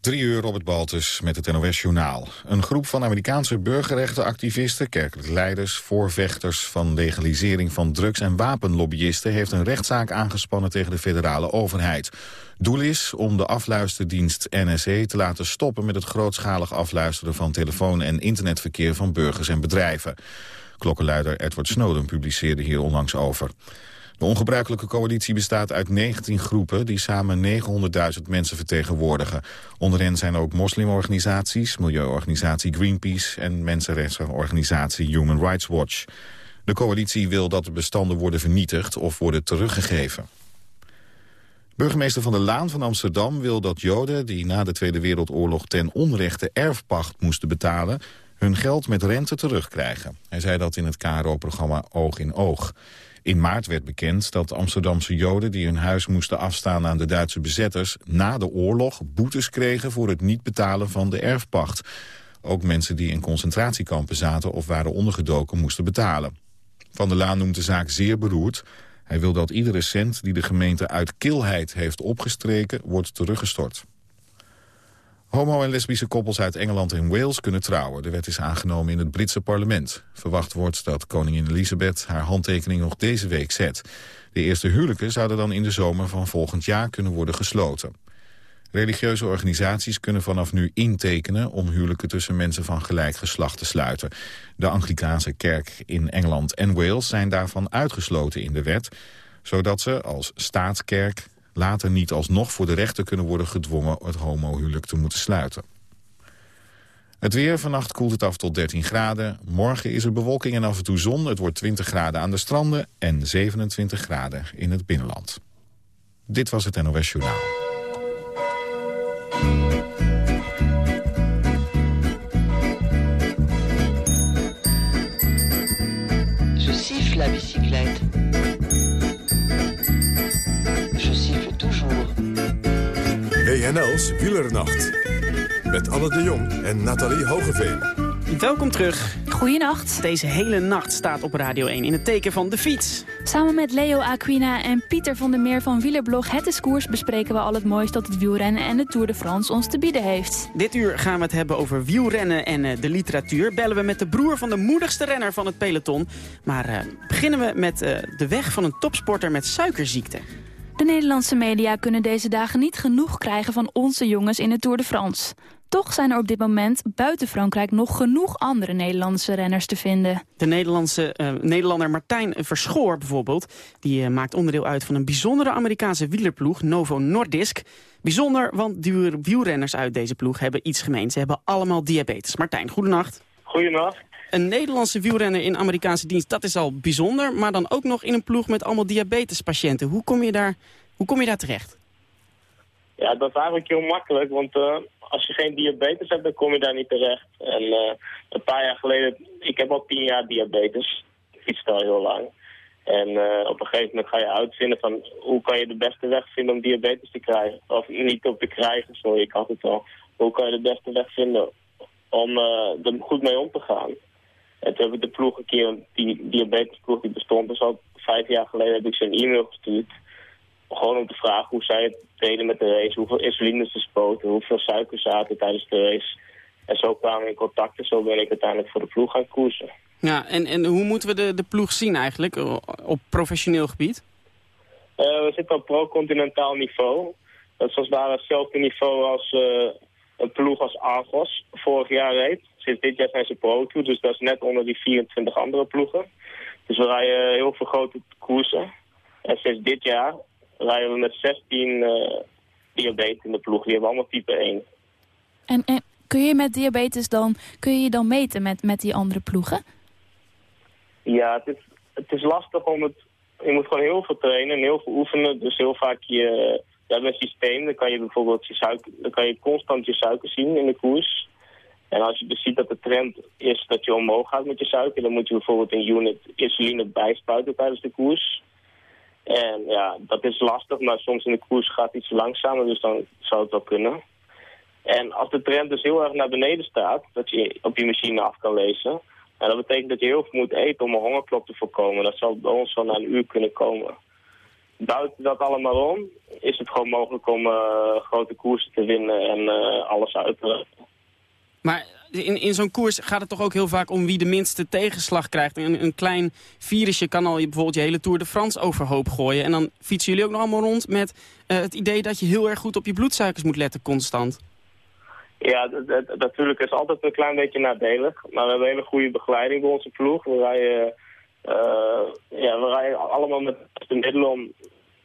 Drie uur Robert Baltus met het NOS-journaal. Een groep van Amerikaanse burgerrechtenactivisten, kerkelijke leiders, voorvechters van legalisering van drugs- en wapenlobbyisten heeft een rechtszaak aangespannen tegen de federale overheid. Doel is om de afluisterdienst NSE te laten stoppen met het grootschalig afluisteren van telefoon- en internetverkeer van burgers en bedrijven. Klokkenluider Edward Snowden publiceerde hier onlangs over. De ongebruikelijke coalitie bestaat uit 19 groepen... die samen 900.000 mensen vertegenwoordigen. Onder hen zijn ook moslimorganisaties, milieuorganisatie Greenpeace... en mensenrechtenorganisatie Human Rights Watch. De coalitie wil dat de bestanden worden vernietigd of worden teruggegeven. Burgemeester Van der Laan van Amsterdam wil dat Joden... die na de Tweede Wereldoorlog ten onrechte erfpacht moesten betalen... hun geld met rente terugkrijgen. Hij zei dat in het KRO-programma Oog in Oog. In maart werd bekend dat Amsterdamse Joden die hun huis moesten afstaan aan de Duitse bezetters na de oorlog boetes kregen voor het niet betalen van de erfpacht. Ook mensen die in concentratiekampen zaten of waren ondergedoken moesten betalen. Van der Laan noemt de zaak zeer beroerd. Hij wil dat iedere cent die de gemeente uit kilheid heeft opgestreken wordt teruggestort. Homo- en lesbische koppels uit Engeland en Wales kunnen trouwen. De wet is aangenomen in het Britse parlement. Verwacht wordt dat koningin Elizabeth haar handtekening nog deze week zet. De eerste huwelijken zouden dan in de zomer van volgend jaar kunnen worden gesloten. Religieuze organisaties kunnen vanaf nu intekenen om huwelijken tussen mensen van gelijk geslacht te sluiten. De Anglikaanse kerk in Engeland en Wales zijn daarvan uitgesloten in de wet, zodat ze als staatskerk later niet alsnog voor de rechter kunnen worden gedwongen het homohuwelijk te moeten sluiten. Het weer, vannacht koelt het af tot 13 graden. Morgen is er bewolking en af en toe zon. Het wordt 20 graden aan de stranden en 27 graden in het binnenland. Dit was het NOS Journaal. Je siffle la bicyclette. WNL's Wielernacht. Met Anne de Jong en Nathalie Hogeveen. Welkom terug. Goeienacht. Deze hele nacht staat op Radio 1 in het teken van de fiets. Samen met Leo Aquina en Pieter van der Meer van Wielerblog Het is Koers... bespreken we al het mooiste dat het wielrennen en de Tour de France ons te bieden heeft. Dit uur gaan we het hebben over wielrennen en uh, de literatuur. Bellen we met de broer van de moedigste renner van het peloton. Maar uh, beginnen we met uh, de weg van een topsporter met suikerziekte. De Nederlandse media kunnen deze dagen niet genoeg krijgen van onze jongens in de Tour de France. Toch zijn er op dit moment buiten Frankrijk nog genoeg andere Nederlandse renners te vinden. De Nederlandse uh, Nederlander Martijn Verschoor bijvoorbeeld... die uh, maakt onderdeel uit van een bijzondere Amerikaanse wielerploeg, Novo Nordisk. Bijzonder, want de wielrenners uit deze ploeg hebben iets gemeen. Ze hebben allemaal diabetes. Martijn, goedenacht. Goedenacht. Een Nederlandse wielrenner in Amerikaanse dienst, dat is al bijzonder. Maar dan ook nog in een ploeg met allemaal diabetespatiënten. Hoe kom je daar, hoe kom je daar terecht? Ja, dat is eigenlijk heel makkelijk, want uh, als je geen diabetes hebt, dan kom je daar niet terecht. En uh, een paar jaar geleden, ik heb al tien jaar diabetes, ik fiets al heel lang. En uh, op een gegeven moment ga je uitvinden van hoe kan je de beste weg vinden om diabetes te krijgen. Of niet op te krijgen, sorry, ik had het al. Hoe kan je de beste weg vinden om er goed mee om te gaan. En toen heb ik de ploeg een keer, die diabetesploeg die bestond dus al vijf jaar geleden, heb ik ze een e-mail gestuurd. Gewoon om te vragen hoe zij het deden met de race, hoeveel insuline ze spoten, hoeveel suiker zaten tijdens de race. En zo kwamen we in contact en zo ben ik uiteindelijk voor de ploeg gaan koersen. Ja, en, en hoe moeten we de, de ploeg zien eigenlijk op professioneel gebied? Uh, we zitten op pro-continentaal niveau. Dat is als daar hetzelfde niveau als uh, een ploeg als Argos vorig jaar reed. Sinds dit jaar zijn ze pro toe, dus dat is net onder die 24 andere ploegen. Dus we rijden heel veel grote koersen. En sinds dit jaar rijden we met 16 uh, diabetes in de ploeg. Die hebben allemaal type 1. En, en kun je met diabetes dan, kun je je dan meten met, met die andere ploegen? Ja, het is, het is lastig om het... Je moet gewoon heel veel trainen en heel veel oefenen. Dus heel vaak je... We hebben een systeem, dan kan je bijvoorbeeld je suiker, dan kan je constant je suiker zien in de koers. En als je dus ziet dat de trend is dat je omhoog gaat met je suiker, dan moet je bijvoorbeeld een unit insuline bijspuiten tijdens de koers. En ja, dat is lastig, maar soms in de koers gaat iets langzamer, dus dan zou het wel kunnen. En als de trend dus heel erg naar beneden staat, dat je op je machine af kan lezen, en dat betekent dat je heel veel moet eten om een hongerklop te voorkomen. Dat zal bij ons wel na een uur kunnen komen. Buiten dat allemaal om is het gewoon mogelijk om grote koersen te winnen en alles uit te Maar in, in zo'n koers gaat het toch ook heel vaak om wie de minste tegenslag krijgt. Een, een klein virusje kan al je, bijvoorbeeld je hele Tour de France overhoop gooien. En dan fietsen jullie ook nog allemaal rond met het idee dat je heel erg goed op je bloedsuikers moet letten constant. Ja, natuurlijk is altijd een klein beetje nadelig. Maar we hebben een hele goede begeleiding bij onze ploeg. We rijden, ja, we rijden allemaal met de middelen om,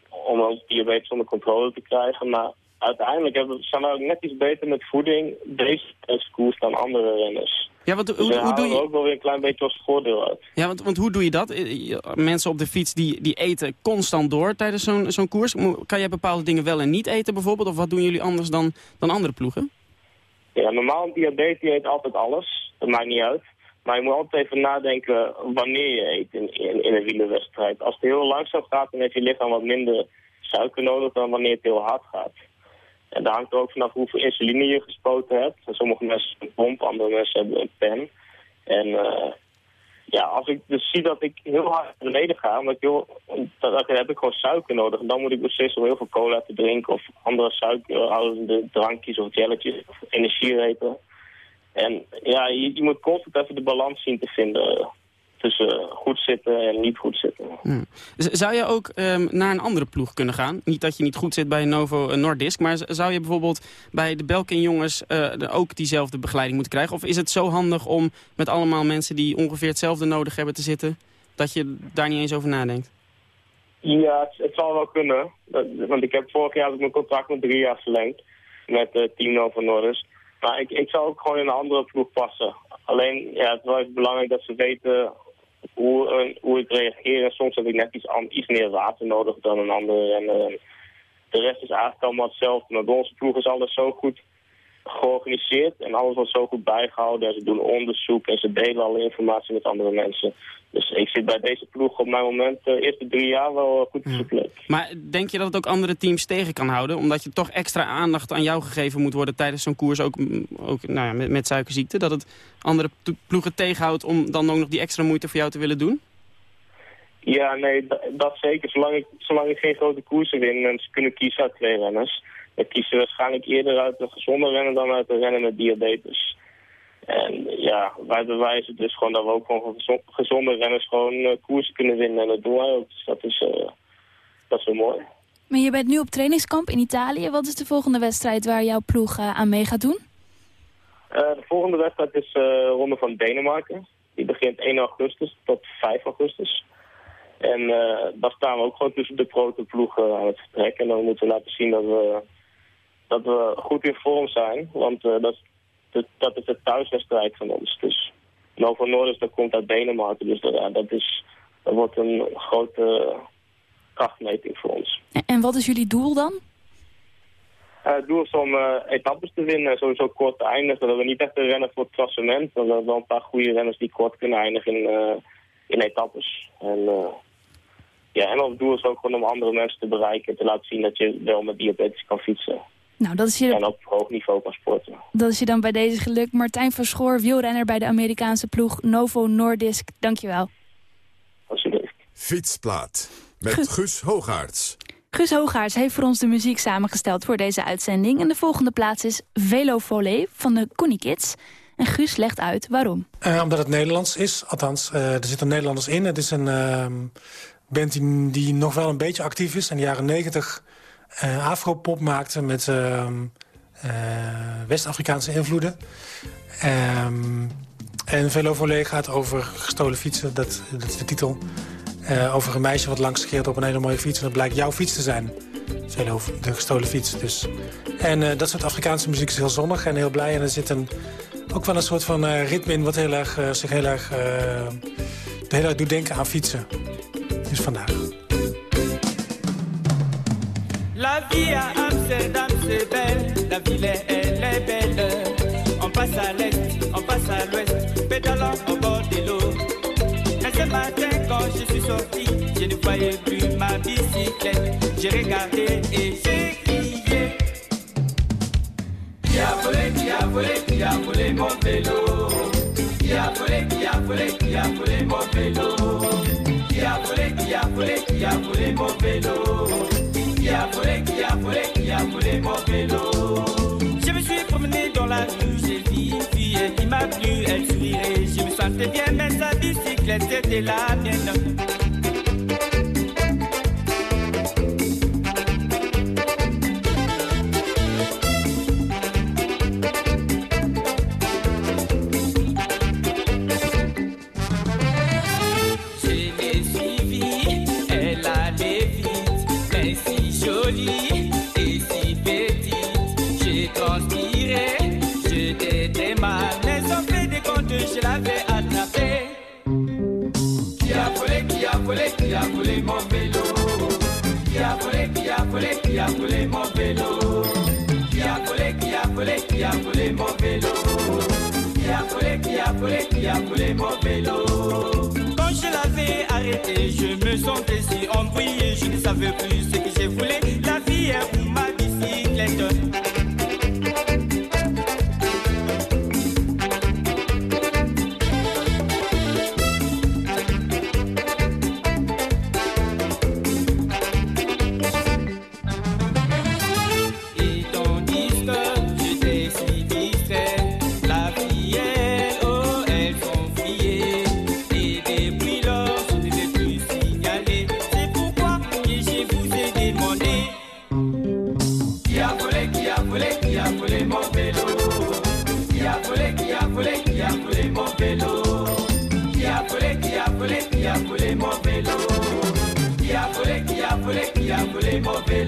om ons diabetes onder controle te krijgen. Maar uiteindelijk hebben, zijn we ook net iets beter met voeding deze koers dan andere renners. Ja, want, dus hoe, hoe doe je... ook wel weer een klein beetje als voordeel uit. Ja, want, want hoe doe je dat? Eh, mensen op de fiets die, die eten constant door tijdens zo'n zo'n koers. Kan jij bepaalde dingen wel en niet eten bijvoorbeeld? Of wat doen jullie anders dan, dan andere ploegen? Ja, normaal een diabetes eet altijd alles. Dat maakt niet uit. Maar je moet altijd even nadenken wanneer je eet in, in, in een wielerwedstrijd. Als het heel langzaam gaat, dan heeft je lichaam wat minder suiker nodig dan wanneer het heel hard gaat. En daar hangt er ook vanaf hoeveel insuline je gespoten hebt. Sommige mensen hebben een pomp, andere mensen hebben een pen. En uh, ja, als ik dus zie dat ik heel hard naar beneden ga, omdat ik heel, dan heb ik gewoon suiker nodig. En dan moet ik beslissen om heel veel cola te drinken of andere suikerhoudende drankjes of jelletjes of energierepen. En ja, je, je moet constant even de balans zien te vinden tussen goed zitten en niet goed zitten. Hmm. Zou je ook um, naar een andere ploeg kunnen gaan? Niet dat je niet goed zit bij Novo eh, Nordisk, maar zou je bijvoorbeeld bij de Belkin jongens uh, ook diezelfde begeleiding moeten krijgen? Of is het zo handig om met allemaal mensen die ongeveer hetzelfde nodig hebben te zitten, dat je daar niet eens over nadenkt? Ja, het, het zal wel kunnen. want ik heb vorig jaar mijn contract met drie jaar verlengd met uh, Team Novo Nordisk. Maar ik, ik zou ook gewoon in een andere ploeg passen. Alleen, ja, het is wel belangrijk dat ze weten hoe, hoe ik reageer. En soms heb ik net iets, iets meer water nodig dan een andere. En, de rest is eigenlijk allemaal hetzelfde. Maar onze ploeg is alles zo goed georganiseerd en alles wordt zo goed bijgehouden. En ze doen onderzoek en ze delen alle informatie met andere mensen. Dus ik zit bij deze ploeg op mijn moment de eerste drie jaar wel goed op zijn plek. Maar denk je dat het ook andere teams tegen kan houden? Omdat je toch extra aandacht aan jou gegeven moet worden tijdens zo'n koers, ook, ook nou ja, met, met suikerziekte. Dat het andere ploegen tegenhoudt om dan ook nog die extra moeite voor jou te willen doen? Ja, nee, dat, zeker. Zolang ik, zolang ik geen grote koersen win en ze kunnen kiezen uit twee renners. Ik kies waarschijnlijk eerder uit een gezonde renner dan uit een renner met diabetes. En ja, wij bewijzen dus gewoon dat we ook gewoon gezonde renners gewoon uh, koersen kunnen winnen. En dat doen wij ook. Dus dat is, uh, dat is wel mooi. Maar je bent nu op trainingskamp in Italië. Wat is de volgende wedstrijd waar jouw ploeg uh, aan mee gaat doen? de volgende wedstrijd is de Ronde van Denemarken. Die begint 1 augustus tot 5 augustus. En daar staan we ook gewoon tussen de grote ploegen aan het vertrek. En dan moeten we laten zien dat we, dat we goed in vorm zijn. Want dat dat is de thuiswedstrijd van ons. Dus Novo Nordisk dat komt uit Denemarken. Dus dat, dat, is, dat wordt een grote krachtmeting voor ons. En wat is jullie doel dan? Uh, het doel is om uh, etappes te winnen, sowieso kort te eindigen. Dat we niet echt een rennen voor het klassement. Maar we hebben wel een paar goede renners die kort kunnen eindigen in, uh, in etappes. En, ja, en ons doel is ook gewoon om andere mensen te bereiken. En te laten zien dat je wel met diabetes kan fietsen. Nou, dat is je... En op hoog niveau kan sporten. Dat is je dan bij deze geluk. Martijn van Schoor, wielrenner bij de Amerikaanse ploeg Novo Nordisk. Dankjewel. Alsjeblieft. Fietsplaat met Gus, Gus Hoogaerts. Gus Hoogaerts heeft voor ons de muziek samengesteld voor deze uitzending. En de volgende plaats is Velo Volley van de Connie Kids. En Gus legt uit waarom. Uh, omdat het Nederlands is. Althans, uh, er zitten Nederlanders in. Het is een uh, band die, die, nog wel een beetje actief is. In de jaren negentig uh, afropop maakte met uh, West-Afrikaanse invloeden. Um, en Velo Volley gaat over gestolen fietsen, dat, is de titel. Uh, over een meisje wat langs scheert op een hele mooie fiets. En dat blijkt jouw fiets te zijn. De gestolen fiets dus. En dat soort Afrikaanse muziek is heel zonnig en heel blij. En er zit een, ook wel een soort van ritme in wat heel erg, zich heel erg, heel erg doet denken aan fietsen. Dus vandaag. La vie à Amsterdam, c'est belle. La ville, elle est belle. On passe à l'est, on passe à l'ouest, pédalant au bord de l'eau. Mais ce matin, quand je suis sorti, je ne voyais plus ma bicyclette. J'ai regardé et j'ai crié. Qui a volé, qui a volé, qui a volé mon vélo Qui a volé, qui a volé, qui a volé mon vélo Qui a volé, qui a volé, qui a volé mon vélo Qui a volé, qui a volé, qui a volé mon vélo Je me suis promené dans la rue, j'ai vu une fille qui m'a plu, elle sourirait. Je me sentais bien, mais sa bicyclette c'était la mienne. Volé, qui a volé, mon vélo Qui a volé, qui a volé, qui a volé mon vélo Qui a volé, qui a volé, qui a volé mon vélo Qui a volé, qui a volé, qui a volé mon vélo Quand je l'avais arrêté, je me sentais si embrouillé. Je ne savais plus ce que je voulais, la vie est sem mover.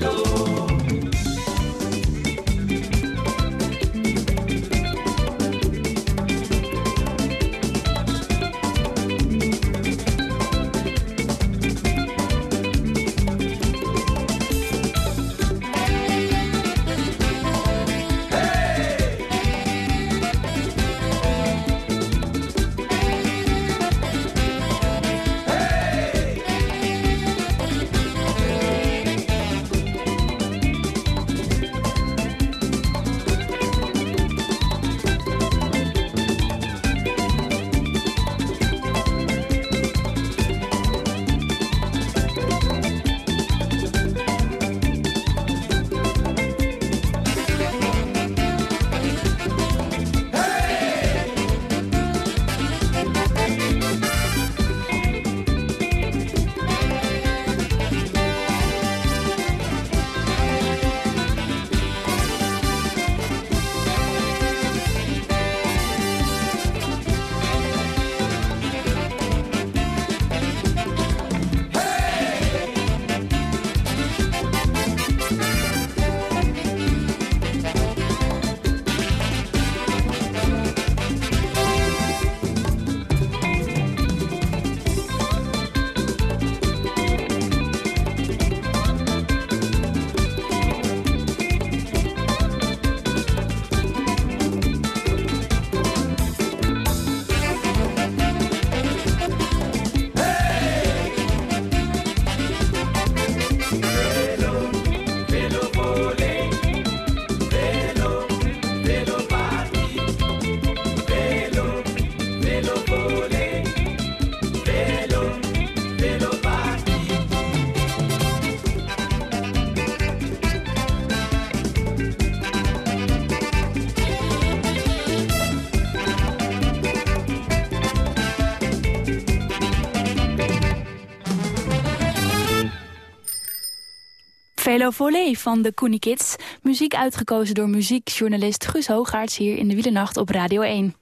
Velo Volley van de Koenie Kids. Muziek uitgekozen door muziekjournalist Guus Hoogaerts hier in de Wielernacht op Radio 1.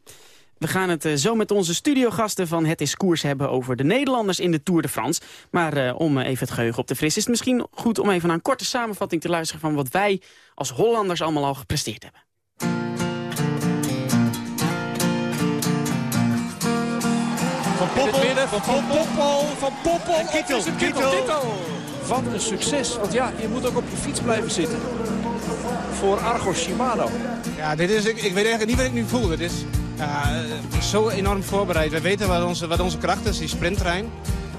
We gaan het eh, zo met onze studiogasten van Het is Koers hebben over de Nederlanders in de Tour de France. Maar eh, om eh, even het geheugen op te frissen is het misschien goed om even naar een korte samenvatting te luisteren van wat wij als Hollanders allemaal al gepresteerd hebben. Van Poppel, van, van Poppel, van Poppel. En Kittel, Kittel, Kittel. Kittel. Wat een succes. Want ja, je moet ook op je fiets blijven zitten. Voor Argos Shimano. Ja, dit is, ik, ik weet eigenlijk niet wat ik nu voel. Dit is ja, zo enorm voorbereid. We weten wat onze, wat onze kracht is, die sprinttrein.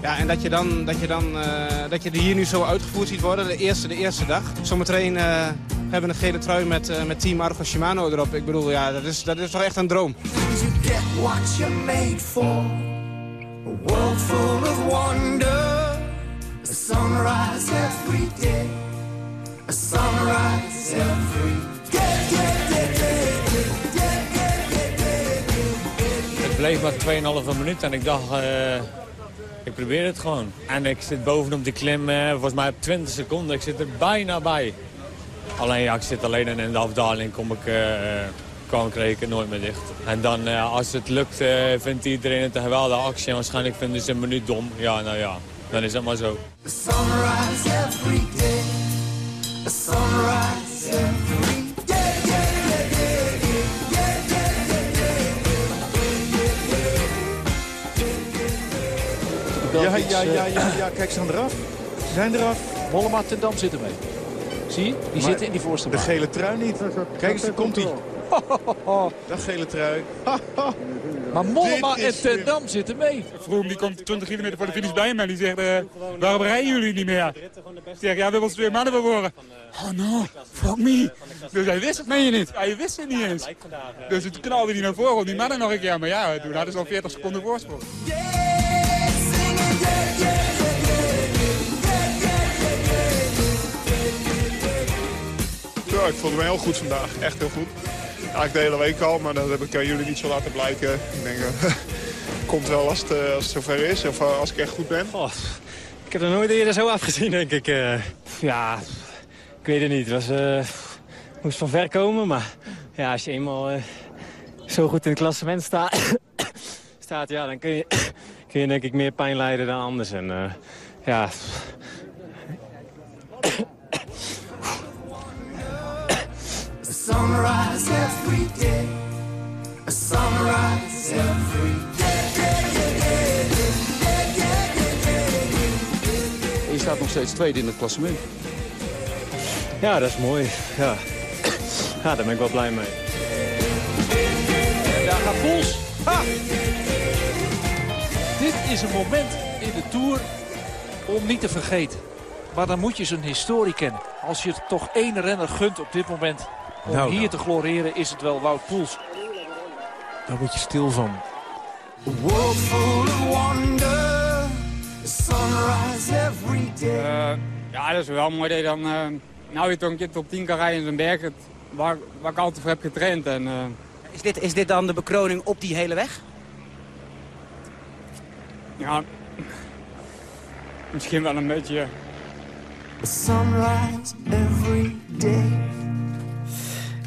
Ja, en dat je, dan, dat, je dan, eh, dat je er hier nu zo uitgevoerd ziet worden, de eerste, de eerste dag. Zometeen eh hebben we een gele trui met, eh, met team Argos Shimano erop. Ik bedoel, ja, dat is, dat is toch echt een droom. You get what you're made for. world full of wonder. A sunrise every day. A sunrise every day. Het bleef maar 2,5 minuut en ik dacht, eh, ik probeer het gewoon. En ik zit bovenop die klim, volgens mij op 20 seconden. Ik zit er bijna bij. Alleen ja, ik zit alleen en in de afdaling kom ik, eh, kan ik nooit meer dicht. En dan als het lukt, vindt iedereen het een geweldige actie. Waarschijnlijk vinden ze een minuut dom. Ja, nou ja, dan is dat maar zo. Ja, ja, ja, ja, ja, kijk, ze gaan eraf. Ze zijn eraf. Mollema en Dam zitten mee. Zie je? Die zitten in die voorste De gele trui niet. Kijk eens, daar komt hij. Dat gele trui. Maar Mollema en is ten Dam zitten mee. Vroom die komt 20 kilometer voor de finish bij me en die zegt, eh, waarom rijden jullie niet meer? Ik zeg, ja, we willen twee mannen bewaren. Oh no, fuck me. Dus hij wist het, meen je niet? Hij wist het niet eens. Dus toen knalde hij naar voren om die mannen nog een keer. Maar ja, toen hadden ze al 40 seconden voorsprong. Ja, ik voelde me heel goed vandaag. Echt heel goed. Eigenlijk de hele week al, maar dat heb ik aan jullie niet zo laten blijken. Ik denk, eh, komt wel als het, eh, als het zover is of eh, als ik echt goed ben. Ik heb er nooit eerder zo afgezien, denk ik. Ja, ik weet het niet. Het was, moest van ver komen, maar ja, als je eenmaal zo goed in het klassement sta staat, ja, dan kun je, kun je denk ik meer pijn lijden dan anders. En ja, sunrise every day. A sunrise every day. Je staat nog steeds tweede in het klassement. ja, dat is mooi. Ja. ja, daar ben ik wel blij mee. En daar gaat Poels. Ha! Dit is een moment in de Tour om niet te vergeten. Maar dan moet je zijn historie kennen. Als je het toch één renner gunt op dit moment om Nou, hier nou. te gloreren, is het wel Wout Poels. Daar word je stil van. A world full of wonder. A sunrise every day. Eh, ja, dat is wel mooi dat je dan, eh, nou je toch een keer top 10 kan rijden in zo'n berg. Het, waar, waar ik altijd voor heb getraind. En, eh, Is dit, is dit dan de bekroning op die hele weg? ja, misschien wel een beetje... Sunrise every day.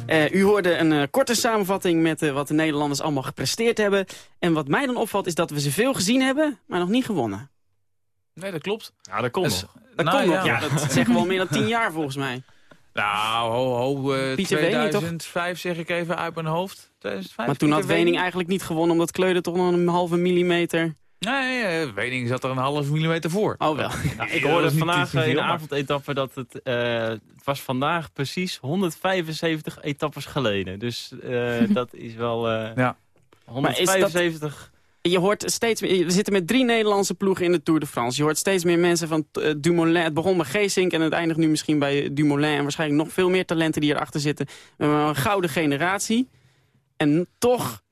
Eh, u hoorde een eh, korte samenvatting met eh, wat de Nederlanders allemaal gepresteerd hebben. En wat mij dan opvalt is dat we ze veel gezien hebben, maar nog niet gewonnen. Nee, dat klopt. Ja, dat komt Dus- nog. Dat Nou, komt ja. nog, ja, dat zeggen we al meer dan tien jaar volgens mij. Nou, ho, ho, eh, Pieter Wening, toch? 2005 zeg ik even uit mijn hoofd. 2005, Maar toen had Wening eigenlijk niet gewonnen, omdat Kleuder toch nog een halve millimeter... Nee, eh, Wening zat er een half millimeter voor. Oh wel. Ik hoorde vandaag in de avondetappe dat het, eh, het was vandaag precies 175 etappes geleden. Dus eh, dat is wel eh, Ja. Maar is dat- 175. Je hoort steeds meer, we zitten met drie Nederlandse ploegen in de Tour de France. Je hoort steeds meer mensen van Dumoulin. Het begon bij Geesink en het eindigt nu misschien bij Dumoulin. En waarschijnlijk nog veel meer talenten die erachter zitten. We hebben een gouden generatie. En toch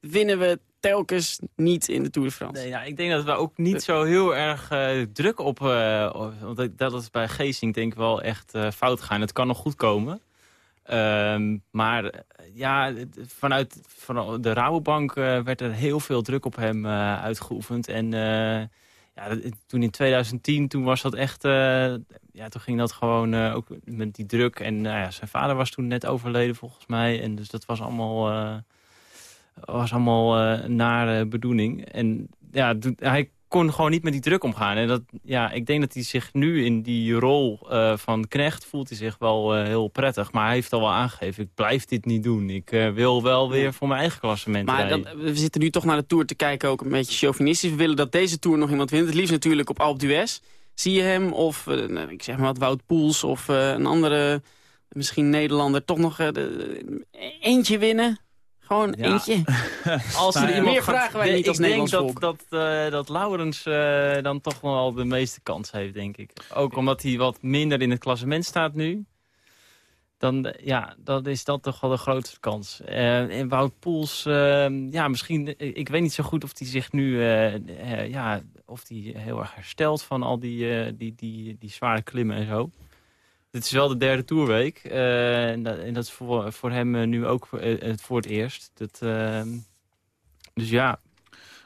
winnen we telkens niet in de Tour de France. Nee, ik denk dat we ook niet zo heel erg eh, druk op... eh, want dat- is bij Geesink denk ik wel echt eh, fout gaan. Het kan nog goed komen. Ehm, maar ja, vanuit, vanuit de Rabobank werd er heel veel druk op hem uitgeoefend. En ja, toen in 2010, toen was dat echt... ja, toen ging dat gewoon ook met die druk. En nou ja, zijn vader was toen net overleden volgens mij. En dus dat was allemaal... was allemaal eh naar eh, bedoeling. En ja, hij kon gewoon niet met die druk omgaan. En dat, ja, ik denk dat hij zich nu in die rol eh, van knecht voelt hij zich wel eh, heel prettig. Maar hij heeft al wel aangegeven, ik blijf dit niet doen. Ik wil wel weer voor mijn eigen klassement Maar dat, we zitten nu toch naar de Tour te kijken, ook een beetje chauvinistisch. We willen dat deze Tour nog iemand wint. Het liefst natuurlijk op Alpe d'Huez. Zie je hem of, nou, ik zeg maar wat, Wout Poels of een andere, misschien Nederlander, toch nog eentje winnen? Gewoon Ja. eentje. Als Nou er Meer gaat- vragen wij niet als ik denk Nederlands dat, dat, eh, dat Laurens eh, dan toch wel de meeste kans heeft, denk ik. Ook omdat hij wat minder in het klassement staat nu. dan, eh, ja, dan is dat toch wel de grootste kans. Eh, en Wout Poels, eh, ja, misschien, ik weet niet zo goed of hij zich nu, eh, eh, ja, of hij heel erg herstelt van al die, eh, die, die, die zware klimmen en zo. Dit is wel de derde toerweek. eh, en, dat, en dat is voor, voor hem eh, nu ook eh, het voor het eerst. Dat, eh, dus ja,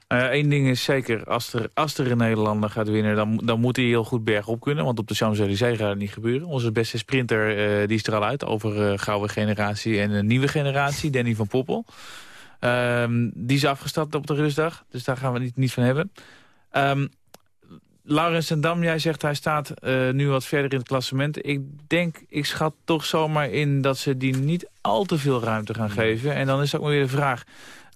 Eén ding is zeker, als er, als er een Nederlander gaat winnen... Dan, dan moet hij heel goed bergop kunnen. Want op de Champs-Élysées gaat het niet gebeuren. Onze beste sprinter die is er al uit. Over gouden generatie en een nieuwe generatie. Danny van Poppel. Ehm, die is afgestapt op de rustdag. Dus daar gaan we niet, niet van hebben. Ehm Laurens en Dam, jij zegt hij staat eh, nu wat verder in het klassement. Ik denk, ik schat toch zomaar in dat ze die niet al te veel ruimte gaan geven. En dan is ook maar weer de vraag...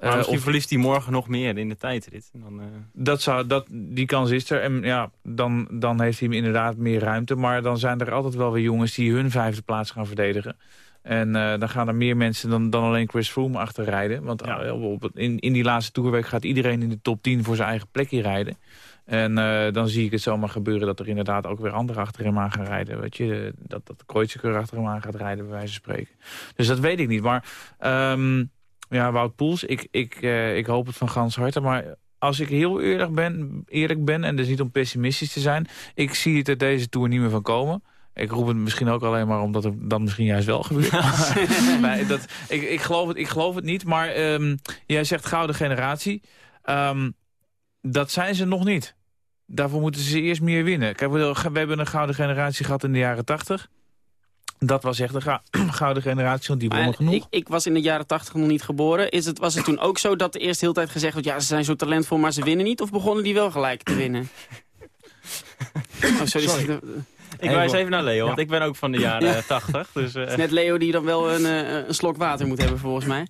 maar eh, misschien of- verliest hij morgen nog meer in de tijdrit. Dan, eh, dat zou, dat, die kans is er. En ja, dan, dan heeft hij inderdaad meer ruimte. Maar dan zijn er altijd wel weer jongens die hun vijfde plaats gaan verdedigen. En dan gaan er meer mensen dan, dan alleen Chris Froome achter rijden. Want op, het- in, in die laatste toerweek gaat iedereen in de top 10 voor zijn eigen plekje rijden. En eh, dan zie ik het zomaar gebeuren dat er inderdaad ook weer anderen achter hem aan gaan rijden. Weet je, dat, dat Kreuziger achter hem aan gaat rijden, bij wijze van spreken. Dus dat weet ik niet. Maar ehm, ja, Wout Poels, ik, ik, eh, ik hoop het van gans harte. Maar als ik heel eerlijk ben, eerlijk ben, en dus niet om pessimistisch te zijn... ik zie het er deze Tour niet meer van komen. Ik roep het misschien ook alleen maar omdat het dan misschien juist wel gebeurt. nee, dat, ik, ik, geloof het, ik geloof het niet, maar ehm, jij zegt gouden generatie. Ehm, dat zijn ze nog niet. Daarvoor moeten ze eerst meer winnen. Kijk, we, we hebben een gouden generatie gehad in de jaren tachtig. Dat was echt een gouden generatie, want die wonnen genoeg. ik, ik was in de jaren tachtig nog niet geboren. Is het, was het toen ook zo dat er eerst de hele tijd gezegd wordt... ja, ze zijn zo talentvol, maar ze winnen niet? Of begonnen die wel gelijk te winnen? oh, sorry. Sorry. ik wijs even naar Leo, want ik ben ook van de jaren Ja. 80. Dus, eh, Het is net Leo die dan wel een, eh, een slok water moet hebben, volgens mij.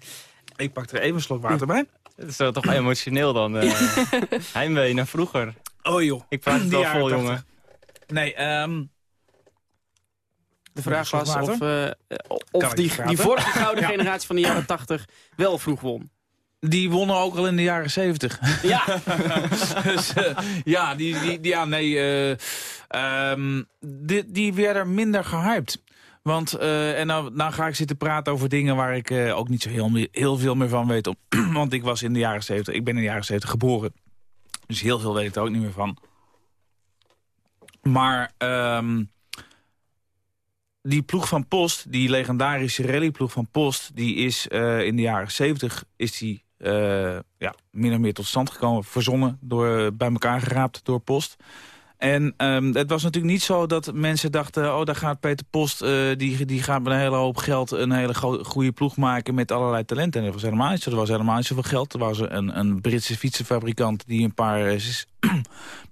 Ik pak er even een slok water bij. Het is toch emotioneel dan. eh heimwee naar vroeger. Oh joh. Ik praat het wel vol, 80. jongen. Nee, ehm De vraag was of, eh, of die, die vorige gouden Ja. generatie van de jaren 80 wel vroeg won. Die wonnen ook al in de jaren zeventig. Ja. dus, eh, ja, die, die, die, ja, nee, eh, ehm, die, die werden minder gehyped. Want, eh, en nou, nou ga ik zitten praten over dingen waar ik eh, ook niet zo heel, heel veel meer van weet. Want ik was in de jaren zeventig, ik ben in de jaren zeventig geboren. Dus heel veel weet ik er ook niet meer van. Maar ehm, die ploeg van Post, die legendarische rallyploeg van Post... die is eh, in de jaren 70 is die, ja, min of meer tot stand gekomen. Verzonnen, door, bij elkaar geraapt door Post. En ehm, het was natuurlijk niet zo dat mensen dachten... oh, daar gaat Peter Post, eh, die, die gaat met een hele hoop geld... een hele go- goede ploeg maken met allerlei talenten. En dat was helemaal niet zo. Er was helemaal niet zoveel geld. Er was een, een Britse fietsenfabrikant die een paar, eh,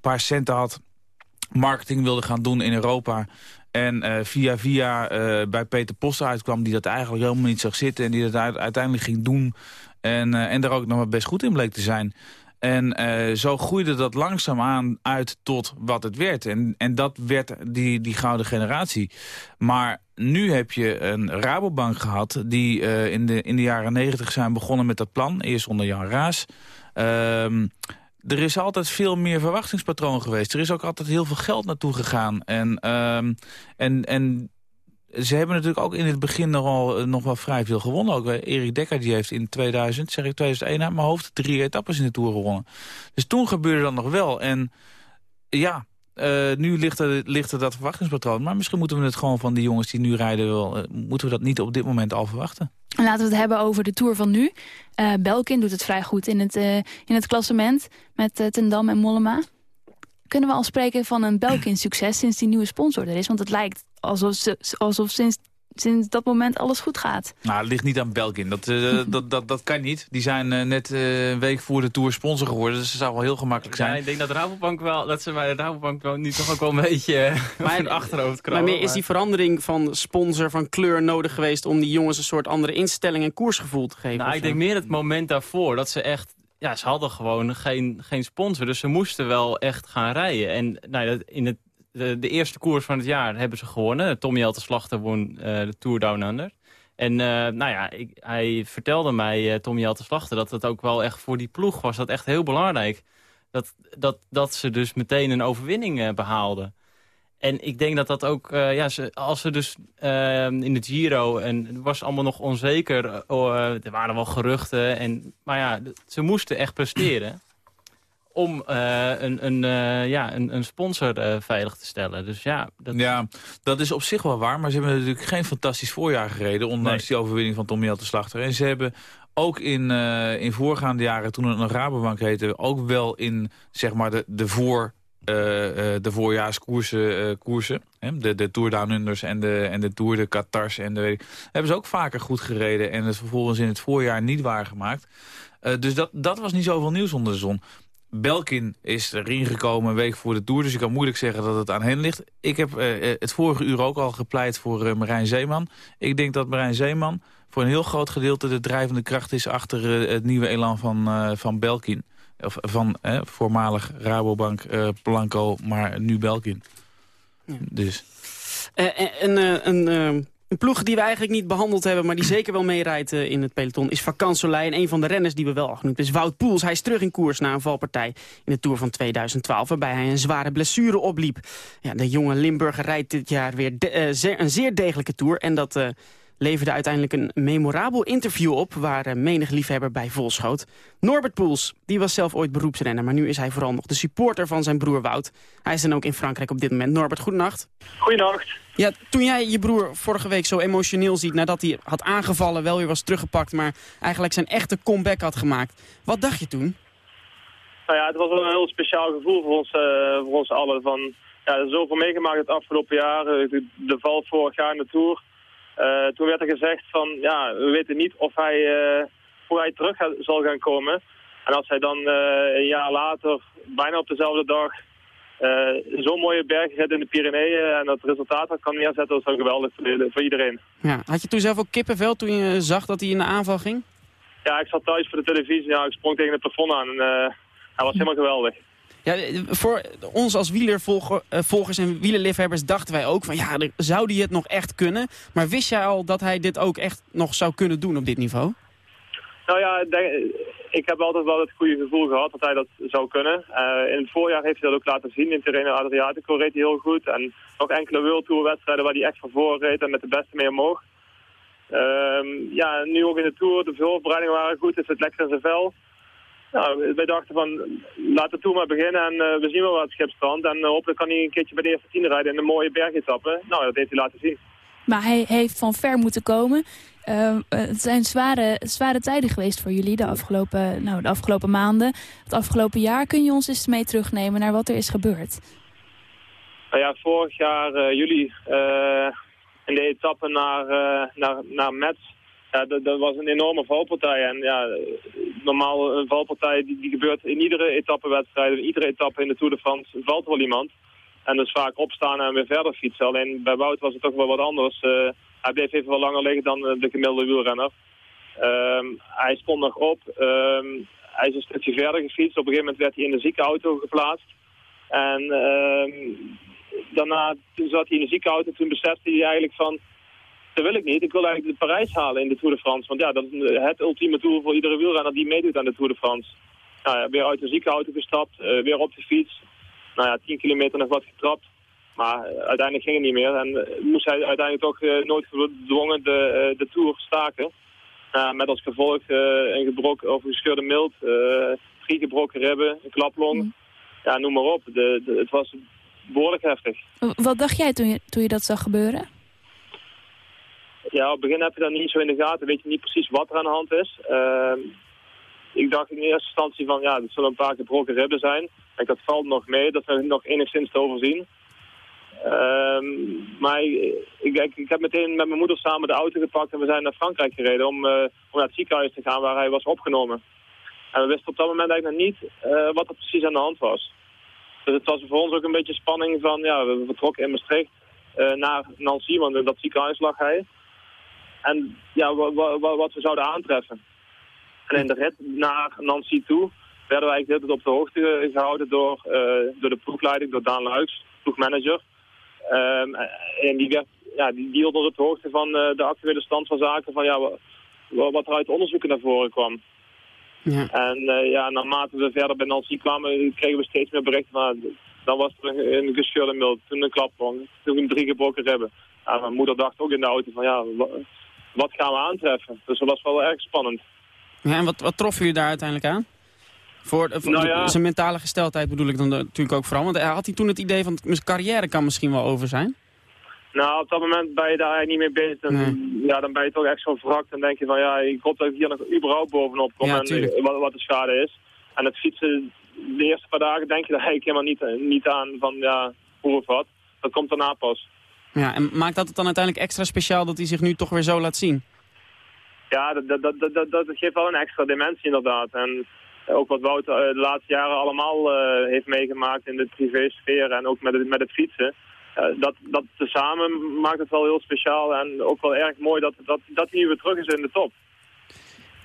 paar centen had marketing wilde gaan doen in Europa. En eh, via via bij Peter Post uitkwam... die dat eigenlijk helemaal niet zag zitten... en die dat uit- uiteindelijk ging doen. En, en daar ook nog wel best goed in bleek te zijn. En eh, zo groeide dat langzaamaan uit tot wat het werd. En, en dat werd die, die gouden generatie. Maar nu heb je een Rabobank gehad... die eh, in, de, in de jaren negentig zijn begonnen met dat plan. Eerst onder Jan Raas. Ehm, er is altijd veel meer verwachtingspatroon geweest. Er is ook altijd heel veel geld naartoe gegaan. En, ehm, en, en ze hebben natuurlijk ook in het begin eh, nog wel vrij veel gewonnen. Ook eh, Erik Dekker die heeft in 2000, zeg ik 2001 uit mijn hoofd... drie etappes in de Tour gewonnen. Dus toen gebeurde dat nog wel. En ja, eh, nu ligt er, ligt er dat verwachtingspatroon. Maar misschien moeten we het gewoon van die jongens die nu rijden... Wel, eh, moeten we dat niet op dit moment al verwachten. En Laten we het hebben over de Tour van nu. Eh, Belkin doet het vrij goed in het, eh, in het klassement met eh, Ten Dam en Mollema. Kunnen we al spreken van een Belkin-succes sinds die nieuwe sponsor er is? Want het lijkt alsof, ze, alsof sinds, sinds dat moment alles goed gaat. Nou, het ligt niet aan Belkin. Dat, eh, dat, dat, dat kan niet. Die zijn eh, net eh, een week voor de Tour sponsor geworden. Dus het zou wel heel gemakkelijk zijn. Ja, ik denk dat Rabobank wel, dat ze bij de Rabobank wel nu toch ook wel een beetje Maar- achterhoofd Maar krabben. meer is die verandering van sponsor, van kleur nodig geweest... om die jongens een soort andere instelling en koersgevoel te geven? Nou, ik denk meer het moment daarvoor dat ze echt... Ja, ze hadden gewoon geen, geen sponsor, dus ze moesten wel echt gaan rijden. En nou, dat- in het, de, de eerste koers van het jaar hebben ze gewonnen. Tommy Elte Slachter won eh, de Tour Down Under. En eh, nou ja, hij vertelde mij, eh, Tommy Elte Slachter, dat het ook wel echt voor die ploeg was. Dat echt heel belangrijk. Dat, dat, dat ze dus meteen een overwinning eh, behaalden. En ik denk dat dat ook, ja, als ze dus in de Giro, en het was allemaal nog onzeker, oh, er waren wel geruchten, en, maar ja, ze moesten echt presteren om eh, een, een, eh, ja, een, een sponsor eh, veilig te stellen. Dus ja, dat, Ja, dat is op zich wel waar. Maar ze hebben natuurlijk geen fantastisch voorjaar gereden. Ondanks Nee. die overwinning van Tommy de Slachter. En ze hebben ook in, in voorgaande jaren, toen het nog Rabobank heette... ook wel in zeg maar, de, de, voor, de voorjaarskoersen, koersen, hè, de, de Tour Down Unders en de, en de Tour de Qatars... En de, weet ik- hebben ze ook vaker goed gereden en het vervolgens in het voorjaar niet waargemaakt. Eh dus dat, dat was niet zoveel nieuws onder de zon. Belkin is erin gekomen een week voor de Tour. Dus ik kan moeilijk zeggen dat het aan hen ligt. Ik heb eh, eh, het vorige uur ook al gepleit voor eh, Marijn Zeeman. Ik denk dat Marijn Zeeman voor een heel groot gedeelte de drijvende kracht is... achter het nieuwe elan van, van Belkin. Of van voormalig Rabobank Blanco, maar nu Belkin. Dus... En- en, een, eh, een ploeg die we eigenlijk niet behandeld hebben... maar die zeker wel meerijdt eh, in het peloton... is Vacan Soleil. En een van de renners die we wel al genoemd is Wout Poels. Hij is terug in koers na een valpartij in de Tour van 2012... waarbij hij een zware blessure opliep. Ja, de jonge Limburger rijdt dit jaar weer eh, een zeer degelijke Tour. En dat eh, leverde uiteindelijk een memorabel interview op... waar eh, menig liefhebber bij volschoot. Norbert Poels, die was zelf ooit beroepsrenner... maar nu is hij vooral nog de supporter van zijn broer Wout. Hij is dan ook in Frankrijk op dit moment. Norbert, goedenacht. Goedenacht. Ja, toen jij je broer vorige week zo emotioneel ziet... nadat hij had aangevallen, wel weer was teruggepakt... maar eigenlijk zijn echte comeback had gemaakt. Wat dacht je toen? Nou ja, het was wel een heel speciaal gevoel voor ons, eh, voor ons allen. Van, ja, er is zoveel meegemaakt het afgelopen jaar. eh, De, de val vorig jaar in de Tour. Eh, toen werd er gezegd van, ja, we weten niet of hij, eh, hoe hij terug gaat- zal gaan komen. En als hij dan eh, een jaar later, bijna op dezelfde dag, zo'n mooie bergrit in de Pyreneeën en dat resultaat had kan neerzetten, dat dan geweldig voor, voor iedereen. Ja, had je toen zelf ook kippenvel toen je zag dat hij in de aanval ging? Ja, ik zat thuis voor de televisie, ja, ik sprong tegen het plafond aan en hij was helemaal geweldig. Ja, eh, voor ons als wielervolgers en wielerliefhebbers dachten wij ook van... ja, zou die het nog echt kunnen? Maar wist jij al dat hij dit ook echt nog zou kunnen doen op dit niveau? Nou ja, ik heb altijd wel het goede gevoel gehad dat hij dat zou kunnen. Eh, in het voorjaar heeft hij dat ook laten zien. In Terreno Adriatico reed hij heel goed. En nog enkele World Tour wedstrijden waar hij echt van voor reed en met de beste mee omhoog. Ehm, ja, nu ook in de Tour, de voorbereidingen waren goed, is het lekker in zijn vel. Nou, wij dachten van, laat de Tour maar beginnen en eh, we zien wel wat het schip strandt. En eh, hopelijk kan hij een keertje bij de eerste tien rijden in een mooie bergetappe. Nou, dat heeft hij laten zien. Maar hij heeft van ver moeten komen. Eh, het zijn zware, zware tijden geweest voor jullie de afgelopen, nou, de afgelopen maanden. Het afgelopen jaar kun je ons eens mee terugnemen naar wat er is gebeurd. Nou ja, vorig jaar juli eh, in de etappe naar, naar, naar Metz, ja, dat, dat was een enorme valpartij. En ja, normaal een valpartij die, die gebeurt in iedere etappewedstrijd, in iedere etappe in de Tour de France valt wel iemand. En dus vaak opstaan en weer verder fietsen. Alleen bij Wout was het toch wel wat anders. Eh, hij bleef even wat langer liggen dan eh, de gemiddelde wielrenner. Ehm, hij stond nog op. Ehm, hij is een stukje verder gefietst. Op een gegeven moment werd hij in de ziekenauto geplaatst. En ehm, daarna toen zat hij in de ziekenauto. Toen besefte hij eigenlijk van... Dat wil ik niet. Ik wil eigenlijk de Parijs halen in de Tour de France. Want ja, dat is een- het ultieme doel voor iedere wielrenner die meedoet aan de Tour de France. Nou ja, weer uit de ziekenauto gestapt. eh, weer op de fiets. Nou ja, 10 kilometer nog wat getrapt. Maar eh, uiteindelijk ging het niet meer. En eh, moest hij uiteindelijk toch eh, nooit gedwongen de, eh, de Tour staken. Nou, met als gevolg eh, een gebroken of gescheurde mild, eh, drie gebroken ribben, een klaplong. Ja, noem maar op. De, de- het was behoorlijk heftig. Wat dacht jij toen je, toen je dat zag gebeuren? Ja, op het begin heb je dat niet zo in de gaten. Weet je niet precies wat er aan de hand is. Ehm, ik dacht in eerste instantie van, ja, er zullen een paar gebroken ribben zijn. En dat valt nog mee, dat is nog enigszins te overzien. Ehm, maar ik, ik, ik heb meteen met mijn moeder samen de auto gepakt en we zijn naar Frankrijk gereden om, eh, om naar het ziekenhuis te gaan waar hij was opgenomen. En we wisten op dat moment eigenlijk nog niet eh, wat er precies aan de hand was. Dus het was voor ons ook een beetje spanning van, ja, we vertrokken in Maastricht eh, naar Nancy, want in dat ziekenhuis lag hij. En ja, wa- wa- wa- wat we zouden aantreffen. En in de rit naar Nancy toe werden wij eigenlijk op de hoogte ge- gehouden door, eh, door de ploegleiding, door Daan Luiks, ploegmanager. Ehm, en die, werd, ja, die, die hield ons op de hoogte van eh, de actuele stand van zaken, van ja, wa- wa- wat er uit onderzoeken naar voren kwam. Ja. En eh, ja, naarmate we verder bij Nancy kwamen, kregen we steeds meer berichten van dan was er een, een gescheurde toen een klapwond, toen een drie gebroken ribben. En mijn moeder dacht ook in de auto van ja, wat gaan we aantreffen? Dus dat was wel erg spannend. Ja, en wat, wat trof u daar uiteindelijk aan? Voor, eh, voor Nou ja. zijn mentale gesteldheid bedoel ik dan natuurlijk ook vooral. Want hij had hij toen het idee van mijn carrière kan misschien wel over zijn? Nou, op dat moment ben je daar eigenlijk niet mee bezig. En, Ja, dan ben je toch echt zo verrakt en denk je van ja, ik hoop dat ik hier nog überhaupt bovenop kom Ja, en eh, wat, wat de schade is. En het fietsen, de eerste paar dagen denk je daar eigenlijk helemaal niet, niet aan van ja, hoe of wat. Dat komt daarna pas. Ja, en maakt dat het dan uiteindelijk extra speciaal dat hij zich nu toch weer zo laat zien? Ja, dat, dat, dat, dat, geeft wel een extra dimensie inderdaad. En ook wat Wouter eh, de laatste jaren allemaal eh, heeft meegemaakt in de privésfeer en ook met het, met het fietsen. Eh, dat, dat tezamen maakt het wel heel speciaal en ook wel erg mooi dat, dat, dat hij weer terug is in de top.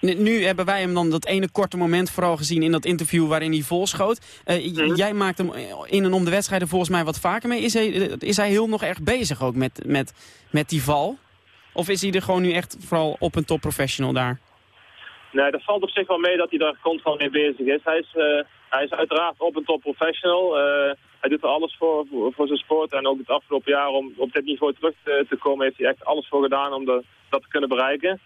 Nu, hebben wij hem dan dat ene korte moment vooral gezien in dat interview waarin hij volschoot. J- Jij maakt hem in en om de wedstrijden volgens mij wat vaker mee. Is hij, eh, is hij heel nog erg bezig ook met, met, met die val? Of is hij er gewoon nu echt vooral op een top professional daar? Nee, dat valt op zich wel mee dat hij daar constant mee bezig is. Hij is, eh, hij is uiteraard op een top professional. Hij doet er alles voor, voor, voor zijn sport. En ook het afgelopen jaar om op dit niveau terug te, te komen heeft hij echt alles voor gedaan om de, dat te kunnen bereiken.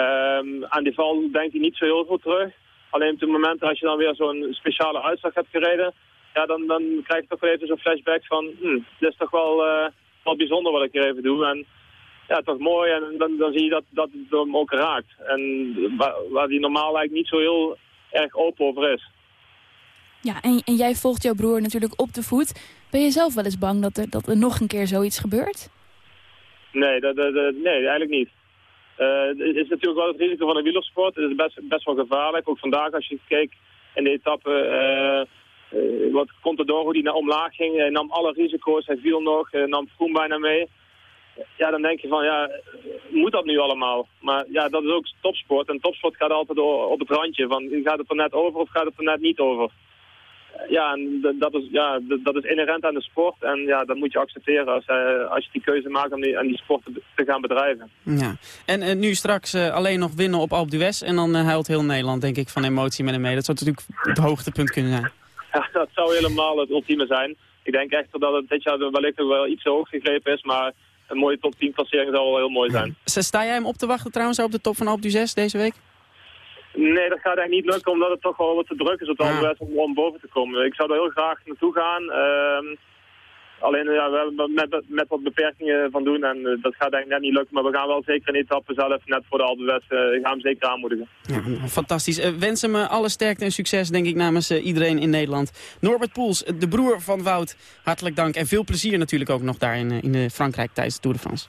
Ehm, aan die val denkt hij niet zo heel veel terug. Alleen op het moment als je dan weer zo'n speciale uitslag hebt gereden, ja, dan, dan krijg je toch wel even zo'n flashback van, hm, dit is toch wel, wel bijzonder wat ik hier even doe. En ja, toch mooi. En dan, dan zie je dat, dat het hem ook raakt. En waar, waar hij normaal eigenlijk niet zo heel erg open over is. Ja, en, en jij volgt jouw broer natuurlijk op de voet. Ben je zelf wel eens bang dat er, dat er nog een keer zoiets gebeurt? Nee, dat, dat, dat- nee eigenlijk niet. Eh, het is natuurlijk wel het risico van de wielersport. Het is best, best wel gevaarlijk. Ook vandaag als je keek in de etappe... eh, eh, wat Contador, hoe die naar omlaag ging. Hij nam alle risico's. Hij viel nog. eh, nam Froome bijna mee. Ja, dan denk je van, ja, moet dat nu allemaal? Maar ja, dat is ook topsport. En topsport gaat altijd op het randje. Van, gaat het er net over of gaat het er net niet over? Ja, en dat is, ja, dat is inherent aan de sport. En ja, dat moet je accepteren als, eh, als je die keuze maakt om die, aan die sport te, te gaan bedrijven. Ja. En eh, nu straks eh, alleen nog winnen op Alpe d'Huez. En dan huilt heel Nederland, denk ik, van emotie met hem mee. Dat zou natuurlijk het hoogtepunt kunnen zijn. Ja, dat zou helemaal het ultieme zijn. Ik denk echt dat het dit jaar wellicht wel iets te hoog gegrepen is. Maar een mooie top 10 placering zou wel heel mooi zijn. S- Sta jij hem op te wachten trouwens op de top van Alpe d'Huez deze week? Nee, dat gaat eigenlijk niet lukken omdat het toch wel wat te druk is op de andere om, om boven te komen. Ik zou er heel graag naartoe gaan. Ehm, alleen ja, we hebben met, met wat beperkingen van doen en eh, dat gaat eigenlijk net niet lukken. Maar we gaan wel zeker een etappe zelf net voor de Alpe d'Huez. eh, gaan hem zeker aanmoedigen. Ja, fantastisch. Eh, wensen me alle sterkte en succes, denk ik, namens iedereen in Nederland. Norbert Poels, de broer van Wout, hartelijk dank. En veel plezier natuurlijk ook nog daar in, in Frankrijk tijdens de Tour de France.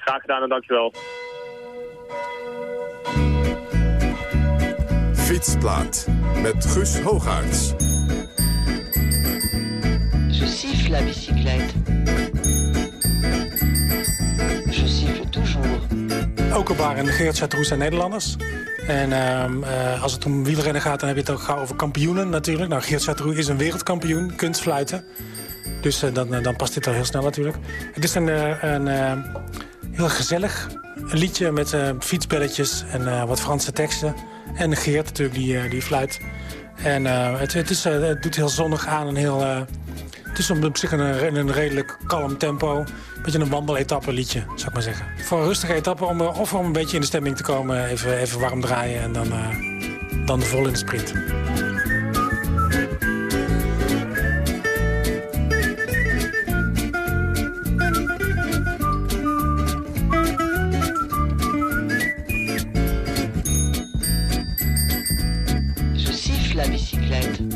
Graag gedaan en dankjewel. Fietsplaat met Guus Hoogaerts. Je siffle la bicyclette. Je siffle toujours. Okenbaar en Geert Chatroes zijn Nederlanders. En ehm, eh, als het om wielrennen gaat, dan heb je het ook gauw over kampioenen natuurlijk. Nou, Geert Chatroes is een wereldkampioen, kunstfluiten. Dus eh, dan, dan past dit al heel snel natuurlijk. Het is een, eh, een eh, heel gezellig liedje met eh, fietsbelletjes en eh, wat Franse teksten. En Geert natuurlijk, die, eh, die fluit. En eh, het, het, is, eh, het doet heel zonnig aan en heel... het is op zich een, een redelijk kalm tempo. Beetje een wandeletappe liedje, zou ik maar zeggen. Voor een rustige etappe, om, of om een beetje in de stemming te komen... even, even warm draaien en dan, dan vol in de sprint. La bicyclette.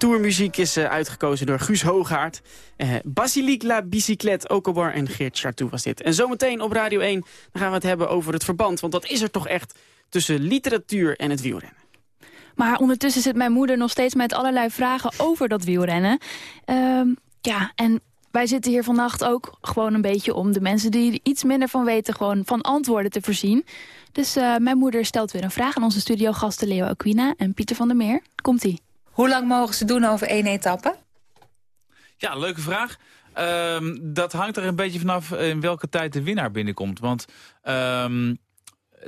Tourmuziek is eh, uitgekozen door Guus Hoogaard. Uh, Basilique La Bicyclette, Okobar en Geert Chartou was dit. En zometeen op Radio 1 dan gaan we het hebben over het verband. Want dat is er toch echt tussen literatuur en het wielrennen. Maar ondertussen zit mijn moeder nog steeds met allerlei vragen over dat wielrennen. Ehm, ja, en wij zitten hier vannacht ook gewoon een beetje om de mensen die er iets minder van weten... gewoon van antwoorden te voorzien. Dus uh, mijn moeder stelt weer een vraag aan onze studiogasten Leo Aquina en Pieter van der Meer. Komt-ie. Hoe lang mogen ze doen over één etappe? Ja, leuke vraag. Um, dat hangt er een beetje vanaf in welke tijd de winnaar binnenkomt. Want um,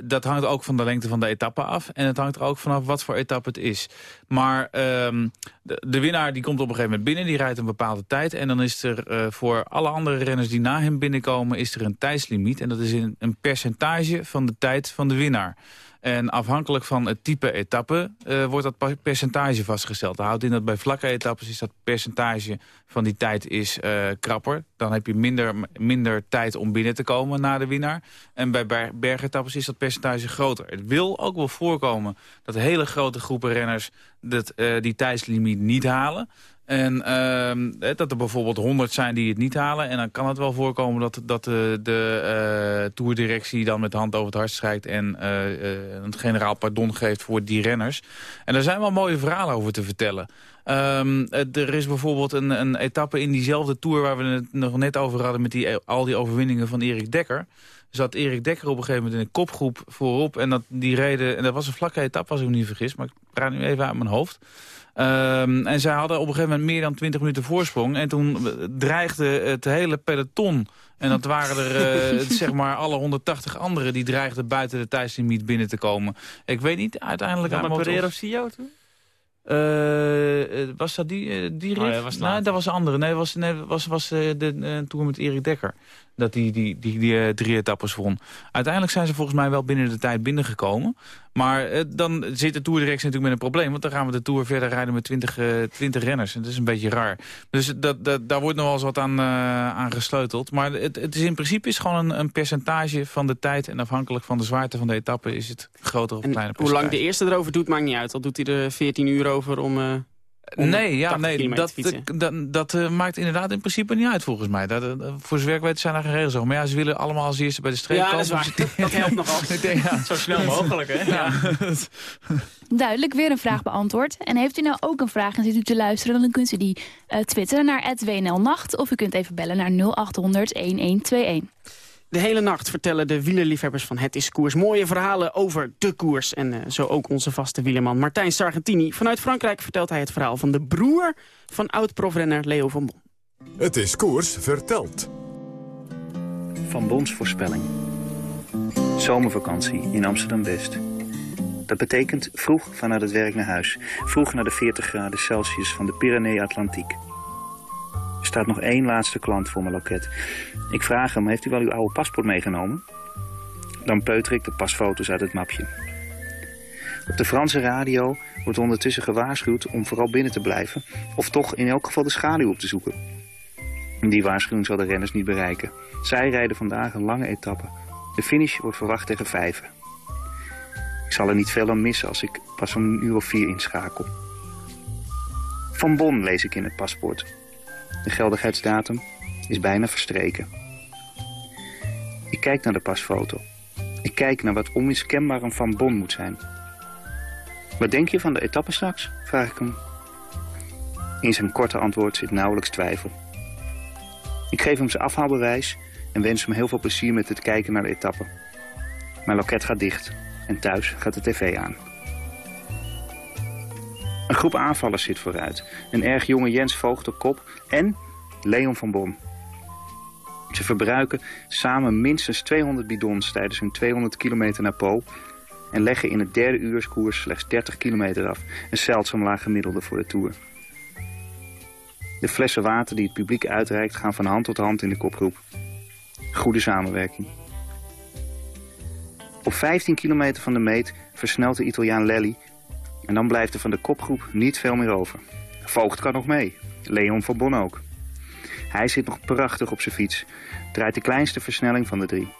dat hangt ook van de lengte van de etappe af. En het hangt er ook vanaf wat voor etappe het is. Maar um, de, winnaar die komt op een gegeven moment binnen. Die rijdt een bepaalde tijd. En dan is er uh, voor alle andere renners die na hem binnenkomen... is er een tijdslimiet. En dat is een, een percentage van de tijd van de winnaar. En afhankelijk van het type etappe uh, wordt dat percentage vastgesteld. Dat houdt in dat bij vlakke etappes is dat percentage van die tijd is uh, krapper. Dan heb je minder, minder tijd om binnen te komen na de winnaar. En bij ber bergetappes is dat percentage groter. Het wil ook wel voorkomen dat hele grote groepen renners dat, uh, die tijdslimiet niet halen. En uh, dat er bijvoorbeeld 100 zijn die het niet halen. En dan kan het wel voorkomen dat, dat de, uh, toerdirectie dan met de hand over het hart strijkt... en uh, een generaal pardon geeft voor die renners. En daar zijn wel mooie verhalen over te vertellen. Um, er is bijvoorbeeld een, een etappe in diezelfde tour... waar we het nog net over hadden met die, al die overwinningen van Erik Dekker zat Erik Dekker op een gegeven moment in een kopgroep voorop. En dat, die reden, en dat was een vlakke etappe als ik me niet vergis. Maar ik praat nu even uit mijn hoofd. Um, en zij hadden op een gegeven moment meer dan 20 minuten voorsprong. En toen dreigde het hele peloton... en dat waren er uh, zeg maar alle 180 anderen... die dreigden buiten de tijdslimiet binnen te komen. Ik weet niet uiteindelijk... Maar Pereira of Sio toen? Uh, was dat die, uh, die rit? Oh, ja, was nee, dat was een andere. Nee, was, nee, was, was uh, de uh, tour met Erik Dekker. Dat die, die, die, die uh, drie etappes won. Uiteindelijk zijn ze volgens mij wel binnen de tijd binnengekomen. Maar uh, dan zit de toerdirectie natuurlijk met een probleem. Want dan gaan we de tour verder rijden met 20, uh, 20 renners. En dat is een beetje raar. Dus dat, dat, daar wordt nog wel eens wat aan, aan gesleuteld. Maar het, het is in principe is gewoon een, een, percentage van de tijd. En afhankelijk van de zwaarte van de etappe is het groter of kleiner Hoe lang de eerste erover doet, maakt niet uit. Al doet hij er 14 uur over om... Nee, ja, nee dat, dat, dat uh, maakt inderdaad in principe niet uit volgens mij. Dat, uh, voor zover ik weet zijn daar geen regels over. Maar ja, ze willen allemaal als eerste bij de streep ja, komen. Dat, is waar. dat helpt nogal. ik denk, ja. Zo snel mogelijk, hè? Ja. Duidelijk, weer een vraag beantwoord. En heeft u nou ook een vraag en zit u te luisteren... dan kunt u die uh, twitteren naar @wnlnacht of u kunt even bellen naar 0800 1121. De hele nacht vertellen de wielerliefhebbers van Het is Koers mooie verhalen over de koers. En uh, zo ook onze vaste wielerman Martijn Sargentini. Vanuit Frankrijk vertelt hij het verhaal van de broer van oud-profrenner Leo van Bon. Het is Koers verteld. Van Bons voorspelling. Zomervakantie in Amsterdam-West. Dat betekent vroeg vanuit het werk naar huis. Vroeg naar de 40 graden Celsius van de Pyrenee-Atlantiek. Er staat nog één laatste klant voor mijn loket. Ik vraag hem, heeft u wel uw oude paspoort meegenomen? Dan peuter ik de pasfoto's uit het mapje. Op de Franse radio wordt ondertussen gewaarschuwd om vooral binnen te blijven... of toch in elk geval de schaduw op te zoeken. Die waarschuwing zal de renners niet bereiken. Zij rijden vandaag een lange etappe. De finish wordt verwacht tegen vijven. Ik zal er niet veel aan missen als ik pas om een uur of vier inschakel. Van Bon lees ik in het paspoort. De geldigheidsdatum is bijna verstreken. Ik kijk naar de pasfoto. Ik kijk naar wat onmiskenbaar een Van Bon moet zijn. Wat denk je van de etappe straks? vraag ik hem. In zijn korte antwoord zit nauwelijks twijfel. Ik geef hem zijn afhaalbewijs en wens hem heel veel plezier met het kijken naar de etappe. Mijn loket gaat dicht en thuis gaat de tv aan. Een groep aanvallers zit vooruit. Een erg jonge Jens Voogd op kop en Leon van Bon. Ze verbruiken samen minstens 200 bidons tijdens hun 200 kilometer naar Po... en leggen in het derde uurskoers slechts 30 kilometer af. Een zeldzaam laag gemiddelde voor de Tour. De flessen water die het publiek uitreikt gaan van hand tot hand in de kopgroep. Goede samenwerking. Op 15 kilometer van de meet versnelt de Italiaan Lelly... en dan blijft er van de kopgroep niet veel meer over. Voogd kan nog mee. Leon van Bon ook. Hij zit nog prachtig op zijn fiets. Draait de kleinste versnelling van de drie.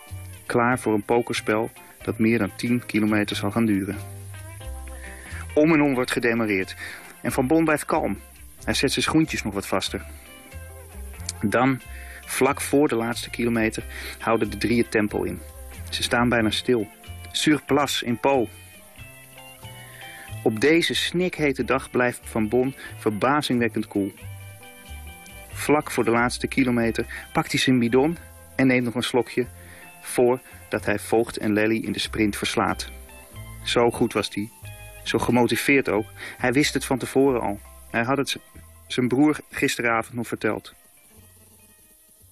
Klaar voor een pokerspel dat meer dan 10 kilometer zal gaan duren. Om en om wordt gedemareerd. En Van Bon blijft kalm. Hij zet zijn schoentjes nog wat vaster. Dan, vlak voor de laatste kilometer, houden de drieën tempo in. Ze staan bijna stil. Surplas in Po. Op deze snikhete dag blijft Van Bon verbazingwekkend koel. Vlak voor de laatste kilometer pakt hij zijn bidon en neemt nog een slokje... voordat hij Voogd en Lely in de sprint verslaat. Zo goed was hij. Zo gemotiveerd ook. Hij wist het van tevoren al. Hij had het zijn broer gisteravond nog verteld.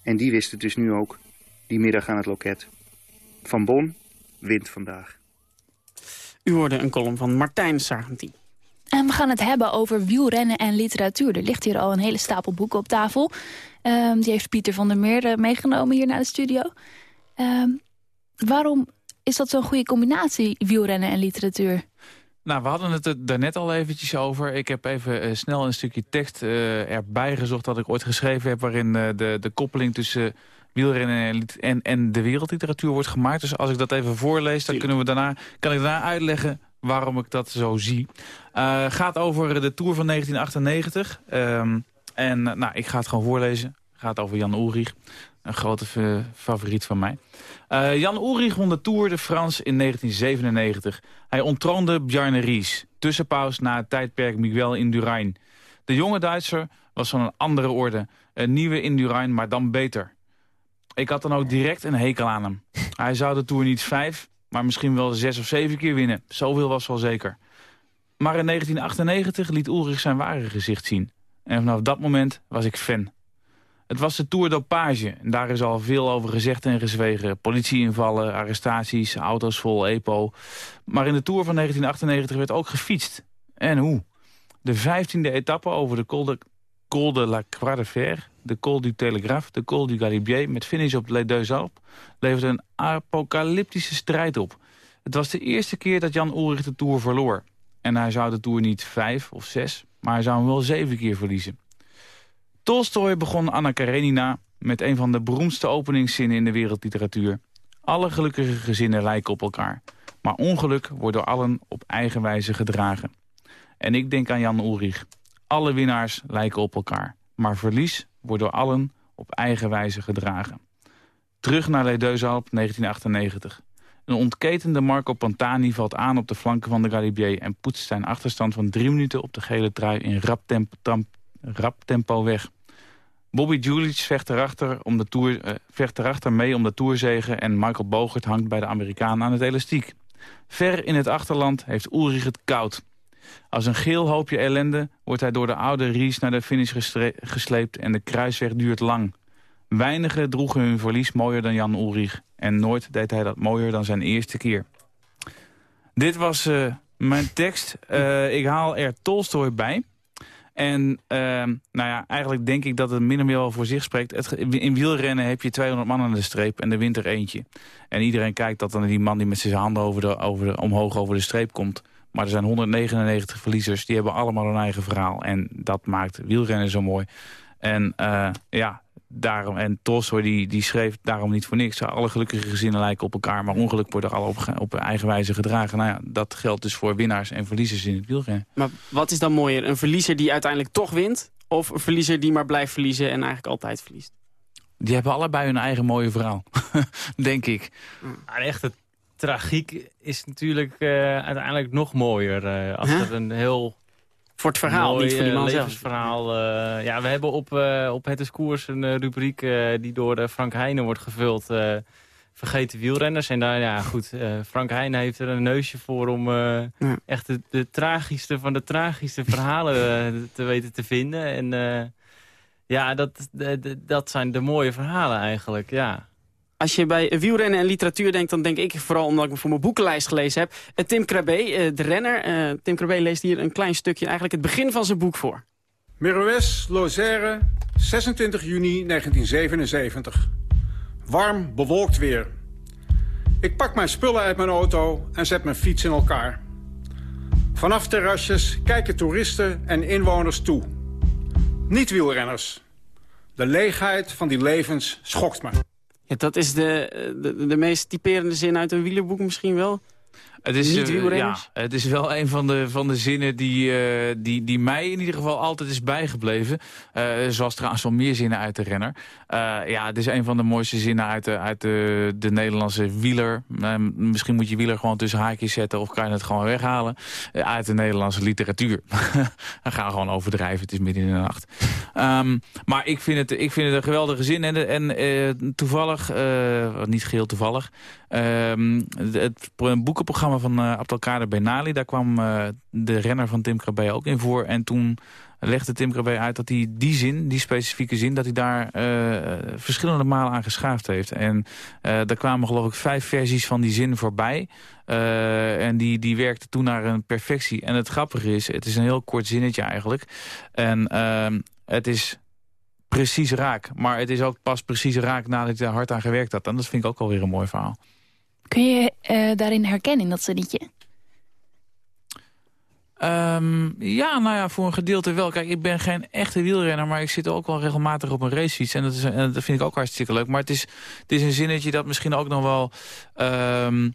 En die wist het dus nu ook, die middag aan het loket. Van Bon wint vandaag. U hoorde een column van Martijn Sargentien. En we gaan het hebben over wielrennen en literatuur. Er ligt hier al een hele stapel boeken op tafel. Ehm, die heeft Pieter van der Meer eh, meegenomen hier naar de studio. Ehm, waarom is dat zo'n goede combinatie, wielrennen en literatuur? Nou, we hadden het er daarnet al eventjes over. Ik heb even eh, snel een stukje tekst eh, erbij gezocht dat ik ooit geschreven heb... waarin eh, de, de koppeling tussen wielrennen en, en, de wereldliteratuur wordt gemaakt. Dus als ik dat even voorlees, dan kunnen we daarna, kan ik daarna uitleggen waarom ik dat zo zie. Eh gaat over de Tour van 1998. Ehm, en eh, nou, ik ga het gewoon voorlezen. gaat over Jan Ulrich, een grote fa- favoriet van mij. Eh, Jan Ulrich won de Tour de France in 1997. Hij onttroonde Bjarne Ries. Tussenpaus na het tijdperk Miguel Indurain. De jonge Duitser was van een andere orde. Een nieuwe Indurain, maar dan beter. Ik had dan ook direct een hekel aan hem. Hij zou de Tour niet vijf, maar misschien wel zes of zeven keer winnen. Zoveel was wel zeker. Maar in 1998 liet Ulrich zijn ware gezicht zien. En vanaf dat moment was ik fan. Het was de Tour Dopage. En daar is al veel over gezegd en gezwegen. Politieinvallen, arrestaties, auto's vol EPO. Maar in de Tour van 1998 werd ook gefietst. En hoe? De vijftiende etappe over de Col de, Col de la Croix de Fer... de Col du Telegraphe, de Col du Galibier... met finish op Les Deux Alpes... leverde een apocalyptische strijd op. Het was de eerste keer dat Jan Ulrich de Tour verloor. En hij zou de Tour niet vijf of zes... maar hij zou hem wel zeven keer verliezen. Tolstoy begon Anna Karenina met een van de beroemdste openingszinnen in de wereldliteratuur. Alle gelukkige gezinnen lijken op elkaar. Maar ongeluk wordt door allen op eigen wijze gedragen. En ik denk aan Jan Ulrich. Alle winnaars lijken op elkaar. Maar verlies wordt door allen op eigen wijze gedragen. Terug naar Les Deux Alpes 1998. Een ontketende Marco Pantani valt aan op de flanken van de Galibier... en poetst zijn achterstand van drie minuten op de gele trui in rap tempo weg. Bobby Julich vecht erachter, om de tour, eh, vecht erachter mee om de toerzegen... en Michael Bogert hangt bij de Amerikaan aan het elastiek. Ver in het achterland heeft Ulrich het koud. Als een geel hoopje ellende wordt hij door de oude Ries naar de finish gesleept... en de kruisweg duurt lang. Weinigen droegen hun verlies mooier dan Jan Ulrich. En nooit deed hij dat mooier dan zijn eerste keer. Dit was eh, mijn tekst. Eh, ik haal er Tolstoy bij. En ehm, nou ja, eigenlijk denk ik dat het min of meer wel voor zich spreekt. Het, in wielrennen heb je 200 man aan de streep en de wint er eentje. En iedereen kijkt dat dan die man die met zijn handen over de, over omhoog over de streep komt. Maar er zijn 199 verliezers, die hebben allemaal een eigen verhaal. En dat maakt wielrennen zo mooi. En eh, ja, daarom, en Tolstoy die, die schreef daarom niet voor niks. Alle gelukkige gezinnen lijken op elkaar, maar ongeluk wordt er alle op, op eigen wijze gedragen. Nou ja, dat geldt dus voor winnaars en verliezers in het wielrennen. Maar wat is dan mooier? Een verliezer die uiteindelijk toch wint? Of een verliezer die maar blijft verliezen en eigenlijk altijd verliest? Die hebben allebei hun eigen mooie verhaal, denk ik. Maar de echte tragiek is natuurlijk eh, uiteindelijk nog mooier. eh, als Huh? er een heel Voor het verhaal, mooi, niet voor die man zelf. levensverhaal. eh, ja, we hebben op, op Het is Koers een rubriek die door Frank Heijnen wordt gevuld. Vergeten wielrenners. En daar, ja goed, Frank Heijnen heeft er een neusje voor om echt de, de tragischste van de tragischste verhalen te weten te vinden. En ja, dat, dat zijn de mooie verhalen eigenlijk, ja. Als je bij wielrennen en literatuur denkt, dan denk ik vooral omdat ik voor mijn boekenlijst gelezen heb. Eh, Tim Krabbe, eh, de renner. eh, Tim Krabbe leest hier een klein stukje, eigenlijk het begin van zijn boek voor. Meroes, Lozère, 26 juni 1977. Warm, bewolkt weer. Ik pak mijn spullen uit mijn auto en zet mijn fiets in elkaar. Vanaf terrasjes kijken toeristen en inwoners toe. Niet wielrenners. De leegheid van die levens schokt me. Dat is de, de, de meest typerende zin uit een wielerboek misschien wel. Het is, eh, ja, het is wel een van de, van de zinnen die, eh, die, die mij in ieder geval altijd is bijgebleven. Eh, zoals trouwens wel meer zinnen uit de renner. Ja, het is een van de mooiste zinnen uit de, uit de, de Nederlandse wieler. Eh, misschien moet je wieler gewoon tussen haakjes zetten... of kan je het gewoon weghalen uit de Nederlandse literatuur. Dan gaan we gewoon overdrijven, het is midden in de nacht. Ehm, maar ik vind, het, ik vind het een geweldige zin. En, en toevallig, niet geheel toevallig... ehm, het boekenprogramma van eh Abdelkader Benali... daar kwam eh, de renner van Tim Krabbe ook in voor. En toen legde Tim Krabbe uit dat hij die zin, die specifieke zin... dat hij daar eh, verschillende malen aan geschaafd heeft. En daar kwamen geloof ik vijf versies van die zin voorbij... En die, die werkte toen naar een perfectie. En het grappige is, het is een heel kort zinnetje eigenlijk. En ehm, het is precies raak. Maar het is ook pas precies raak nadat hij er hard aan gewerkt had. En dat vind ik ook alweer een mooi verhaal. Kun je eh, daarin herkennen in dat zinnetje? Ehm, ja, nou ja, voor een gedeelte wel. Kijk, ik ben geen echte wielrenner, maar ik zit ook wel regelmatig op een racefiets. En dat, is, dat vind ik ook hartstikke leuk. Maar het is, het is een zinnetje dat misschien ook nog wel... ehm,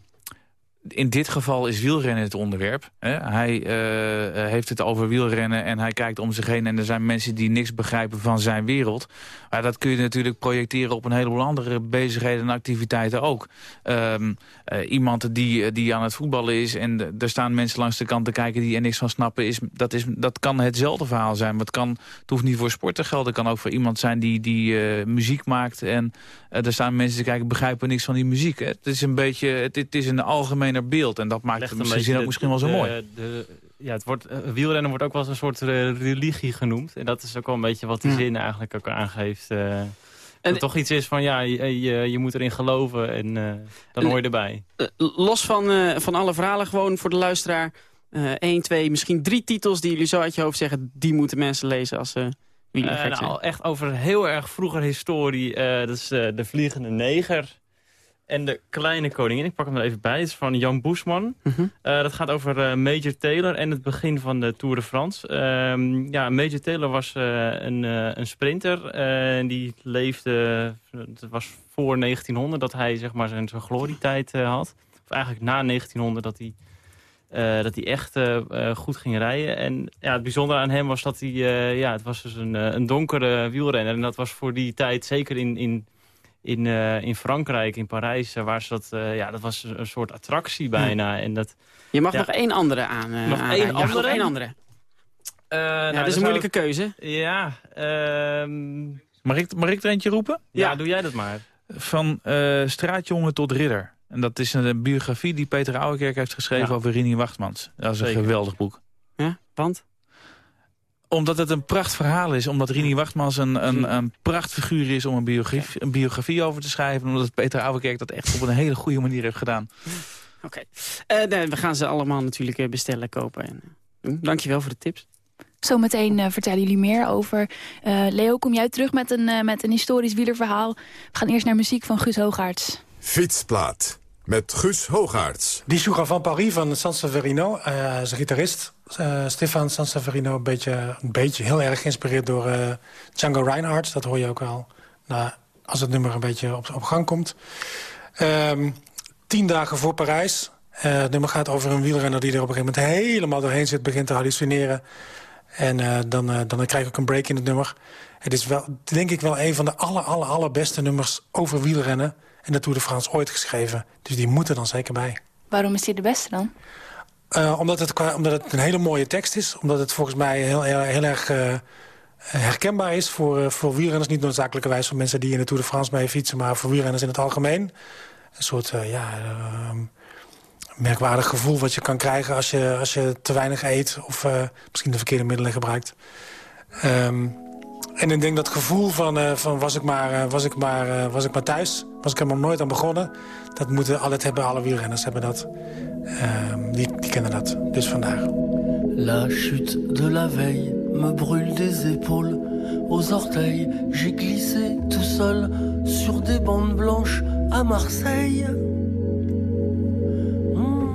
in dit geval is wielrennen het onderwerp. Hè? Hij eh, eh, heeft het over wielrennen en hij kijkt om zich heen... en er zijn mensen die niks begrijpen van zijn wereld. Maar dat kun je natuurlijk projecteren op een heleboel andere bezigheden en activiteiten ook. Ehm, eh, iemand die, die aan het voetballen is en er staan mensen langs de kant te kijken... die er niks van snappen, is, dat, is, dat kan hetzelfde verhaal zijn. Maar het, kan, het hoeft niet voor sport te gelden. Het kan ook voor iemand zijn die, die muziek maakt... en er staan mensen te kijken, begrijpen niks van die muziek. hè. Het is een beetje, het, het is een beeld en dat maakt Legt het een misschien, ook misschien wel zo de- mooi. de- ja, het wordt, eh, wielrennen wordt ook wel eens een soort eh, religie genoemd. En dat is ook wel een beetje wat die Ja. zin eigenlijk ook aangeeft. eh dat het toch iets is van, ja, je, je, je moet erin geloven en eh, dan En- hoor je erbij. Los van, eh, van alle verhalen, gewoon voor de luisteraar... eh één, twee, misschien drie titels die jullie zo uit je hoofd zeggen... die moeten mensen lezen als ze wielergek zijn. nou, echt over heel erg vroeger historie. eh, dat is eh, De Vliegende Neger en De Kleine Koningin. Ik pak hem er even bij. Het is van Jan Boesman. Mhm. Eh, dat gaat over eh, Major Taylor en het begin van de Tour de France. Ehm, ja, Major Taylor was eh, een, een sprinter. en die leefde... Het was voor 1900 dat hij zeg maar, zijn, zijn glorietijd had. Of eigenlijk na 1900 dat hij... dat hij echt goed ging rijden. En ja, het bijzondere aan hem was dat hij... ja, het was dus een, een donkere wielrenner. En dat was voor die tijd, zeker in, in, in, eh, in Frankrijk, in Parijs... eh, waar ze dat, eh, ja, dat was een soort attractie bijna. En dat, Je mag ja. nog één andere aan. eh, Nog één nog andere? één andere. Eh, nou, dat is een moeilijke ik- keuze. Ja, ehm, Mag ik, mag ik er eentje roepen? ja, doe jij dat maar. Van eh, straatjongen tot ridder. En dat is een biografie die Peter Ouwekerk heeft geschreven Ja. over Rini Wachtmans. Dat is een geweldig boek. Ja, want? Omdat het een pracht verhaal is. Omdat Rini Wachtmans een, een, een prachtfiguur is om een biografie, een biografie over te schrijven. Omdat Peter Ouwekerk dat echt op een hele goede manier heeft gedaan. Oké. Eh, nee, we gaan ze allemaal natuurlijk eh, bestellen, kopen en eh, doen. Dankjewel voor de tips. Zometeen eh, vertellen jullie meer over. Eh, Leo, kom jij terug met een, eh, met een historisch wielerverhaal? We gaan eerst naar muziek van Guus Hoogaerts. Fietsplaat met Guus Hoogaerts. Die Sugar van Paris van Sanseverino, eh zijn gitarist. Eh, Stefan Sanseverino, een beetje, een beetje heel erg geïnspireerd door eh, Django Reinhardt. Dat hoor je ook wel als het nummer een beetje op, gang komt. Ehm, tien dagen voor Parijs. Eh, het nummer gaat over een wielrenner die er op een gegeven moment helemaal doorheen zit. Begint te hallucineren. En dan, dan krijg ik ook een break in het nummer. Het is wel, denk ik wel een van de aller, aller, allerbeste nummers over wielrennen... in de Tour de France ooit geschreven. Dus die moeten dan zeker bij. Waarom is die de beste dan? Eh, omdat, het, omdat het een hele mooie tekst is. Omdat het volgens mij heel, heel, erg eh, herkenbaar is voor, eh, voor wielrenners. Niet noodzakelijkerwijs voor mensen die in de Tour de France mee fietsen... maar voor wielrenners in het algemeen. Een soort ja, eh, merkwaardig gevoel wat je kan krijgen... als je, als je te weinig eet of misschien de verkeerde middelen gebruikt. Ehm, en ik denk dat gevoel van, eh, van was, ik maar, eh, was, ik maar, eh, was ik maar thuis... was ik helemaal nooit aan begonnen... dat moeten altijd hebben, alle wielrenners hebben dat. Ehm, die, die kennen dat, dus vandaag. La chute de la veille me brûle des épaules. Aux orteils, j'ai glissé tout seul sur des bandes blanches à Marseille. Hmm.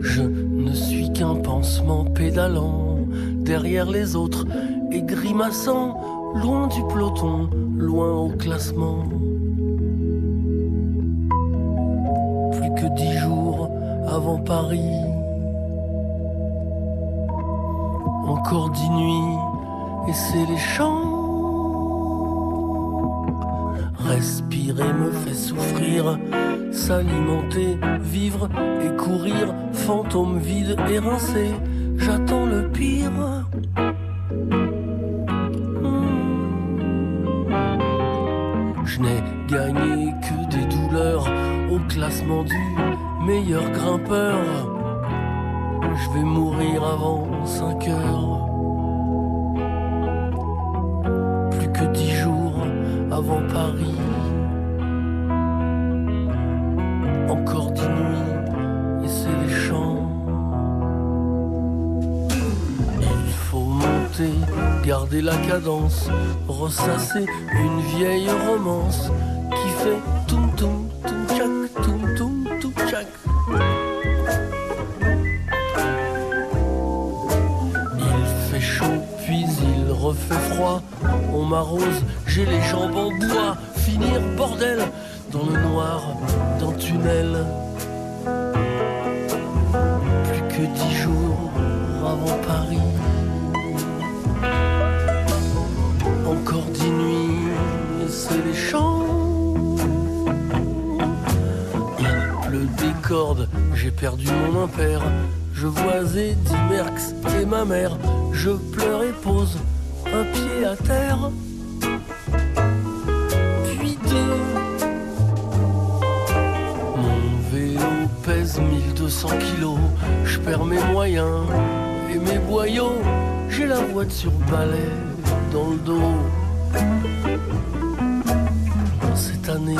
Je ne suis qu'un pansement pédalant derrière les autres et grimaçant loin du peloton, loin au classement. Plus que dix jours avant Paris. Encore dix nuits, et c'est les champs. Respirer me fait souffrir, s'alimenter, vivre et courir, fantôme vide et rincé, j'attends le meilleur grimpeur. Je vais mourir avant 5 heures. Plus que dix jours avant Paris. Encore dix nuits et c'est les champs. Il faut monter, garder la cadence, ressasser une vieille romance qui fait j'ai les jambes en bois. Finir bordel dans le noir d'un tunnel. Plus que dix jours avant Paris. Encore dix nuits, et c'est les champs. Il pleut des cordes, j'ai perdu mon impair. Je vois Eddie Merckx et ma mère. Je pleure et pose un pied à terre. 1200 kilos. Je perds mes moyens et mes boyaux. J'ai la voiture balai dans le dos. Cette année,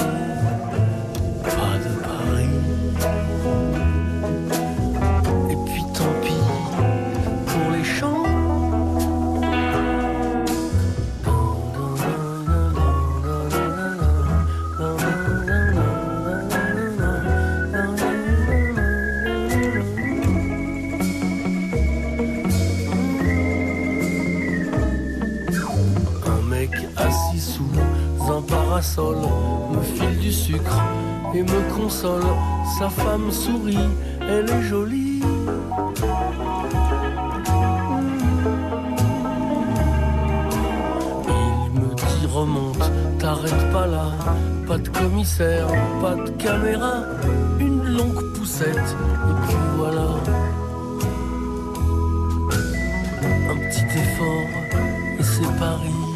me file du sucre et me console. Sa femme sourit, elle est jolie. Il me dit remonte, t'arrêtes pas là. Pas de commissaire, pas de caméra, une longue poussette et puis voilà. Un petit effort et c'est Paris.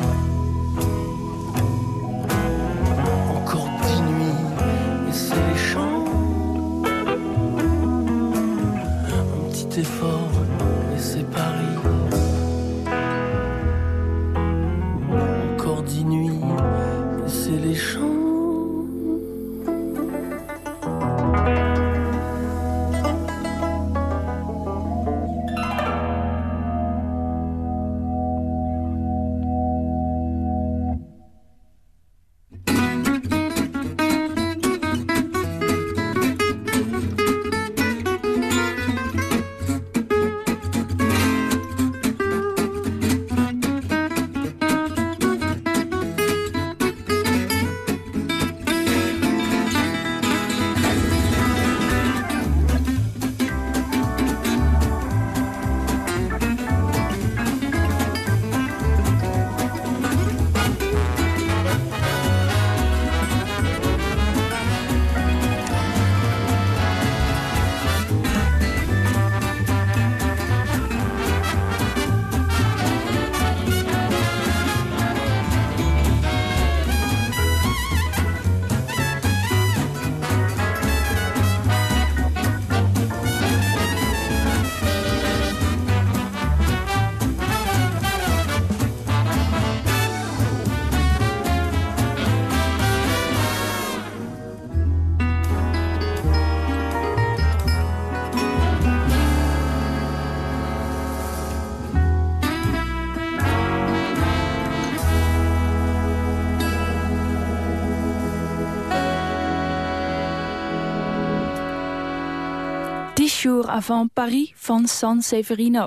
Avant Paris van San Severino.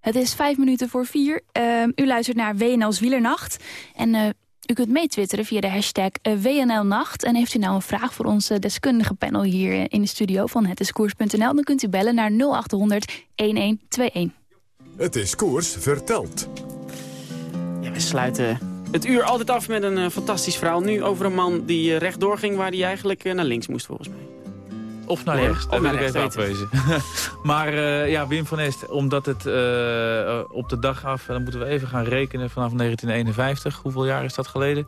Het is vijf minuten voor vier. Ehm, u luistert naar WNL's Wielernacht. En eh, U kunt meetwitteren via de hashtag eh, WNLnacht. En heeft u nou een vraag voor ons eh, deskundige panel hier in de studio van hetiskoers.nl... dan kunt u bellen naar 0800 1121. Het is koers verteld. Ja, we sluiten het uur altijd af met een eh, fantastisch verhaal. Nu over een man die rechtdoor ging waar hij eigenlijk naar links moest volgens mij. Of naar rechts, wil ik even afwezen. maar eh, ja, Wim van Est, omdat het eh, op de dag af... dan moeten we even gaan rekenen vanaf 1951. Hoeveel jaar is dat geleden?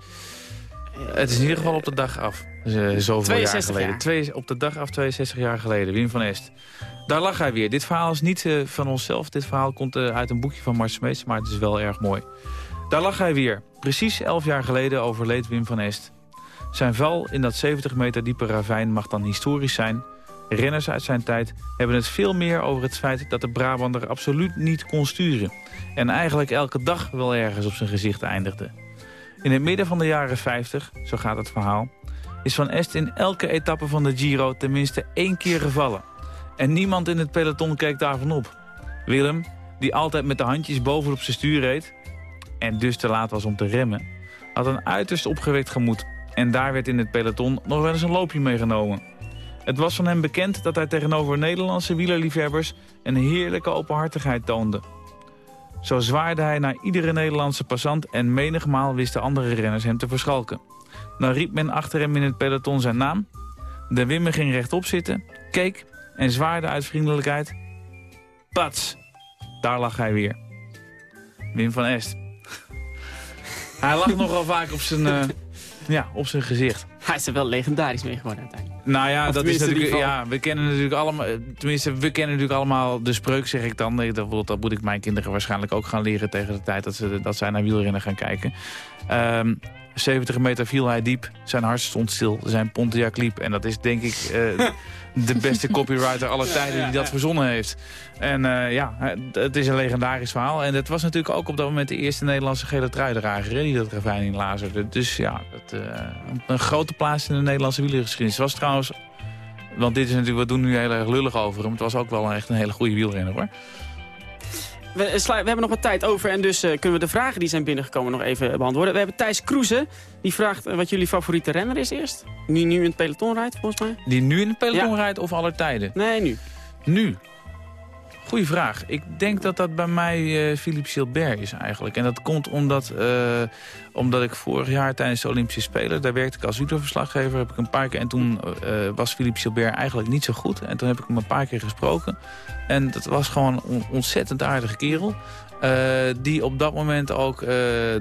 het is in ieder geval op de dag af. Eh, zoveel 62 jaar geleden. jaar. Twee, op de dag af 62 jaar geleden, Wim van Est. Daar lag hij weer. Dit verhaal is niet van onszelf. Dit verhaal komt uit een boekje van Mart Smeets, maar het is wel erg mooi. Daar lag hij weer. Precies 11 jaar geleden overleed Wim van Est. Zijn val in dat 70 meter diepe ravijn mag dan historisch zijn. Renners uit zijn tijd hebben het veel meer over het feit dat de Brabander absoluut niet kon sturen. En eigenlijk elke dag wel ergens op zijn gezicht eindigde. In het midden van de jaren 50, zo gaat het verhaal, is Van Est in elke etappe van de Giro tenminste één keer gevallen. En niemand in het peloton keek daarvan op. Willem, die altijd met de handjes bovenop zijn stuur reed... en dus te laat was om te remmen, had een uiterst opgewekt gemoed. En daar werd in het peloton nog wel eens een loopje meegenomen. Het was van hem bekend dat hij tegenover Nederlandse wielerliefhebbers... een heerlijke openhartigheid toonde. Zo zwaarde hij naar iedere Nederlandse passant... en menigmaal wisten andere renners hem te verschalken. Dan riep men achter hem in het peloton zijn naam. De Wimmer ging rechtop zitten, keek en zwaarde uit vriendelijkheid. Pats! Daar lag hij weer. Wim van Est. Hij lag nogal vaak op zijn, eh, ja, op zijn gezicht. Hij is er wel legendarisch mee geworden uiteindelijk. Nou ja, Of dat is natuurlijk, ja, we kennen natuurlijk allemaal, tenminste, we kennen natuurlijk allemaal de spreuk, zeg ik dan. Dat, dat moet ik mijn kinderen waarschijnlijk ook gaan leren tegen de tijd dat, ze, dat zij naar wielrennen gaan kijken. Ehm 70 meter viel hij diep, zijn hart stond stil, zijn Pontiac liep. En dat is denk ik eh, de beste copywriter aller tijden die dat verzonnen heeft. En eh, ja, het- is een legendarisch verhaal. En het was natuurlijk ook op dat moment de eerste Nederlandse gele truidrager die dat ravijn in lazerde. Dus ja, dat, eh, een grote plaats in de Nederlandse wielergeschiedenis. Het was trouwens want dit is natuurlijk, we doen nu heel erg lullig over hem. Het was ook wel echt een hele goede wielrenner hoor. We, eh, we hebben nog wat tijd over en dus eh, kunnen we de vragen die zijn binnengekomen nog even beantwoorden. We hebben Thijs Kroeze, die vraagt eh, wat jullie favoriete renner is eerst. Nu, nu in het peloton rijdt, volgens mij. Die nu in het peloton Ja. rijdt of aller tijden? Nee, nu. Nu? Goeie vraag. Ik denk dat dat bij mij eh Philippe Gilbert is eigenlijk. En dat komt omdat, eh, omdat ik vorig jaar tijdens de Olympische Spelen... daar werkte ik als wielerverslaggever, heb ik een paar keer... en toen eh, was Philippe Gilbert eigenlijk niet zo goed. En toen heb ik hem een paar keer gesproken. En dat was gewoon een ontzettend aardige kerel. Eh, die op dat moment ook eh,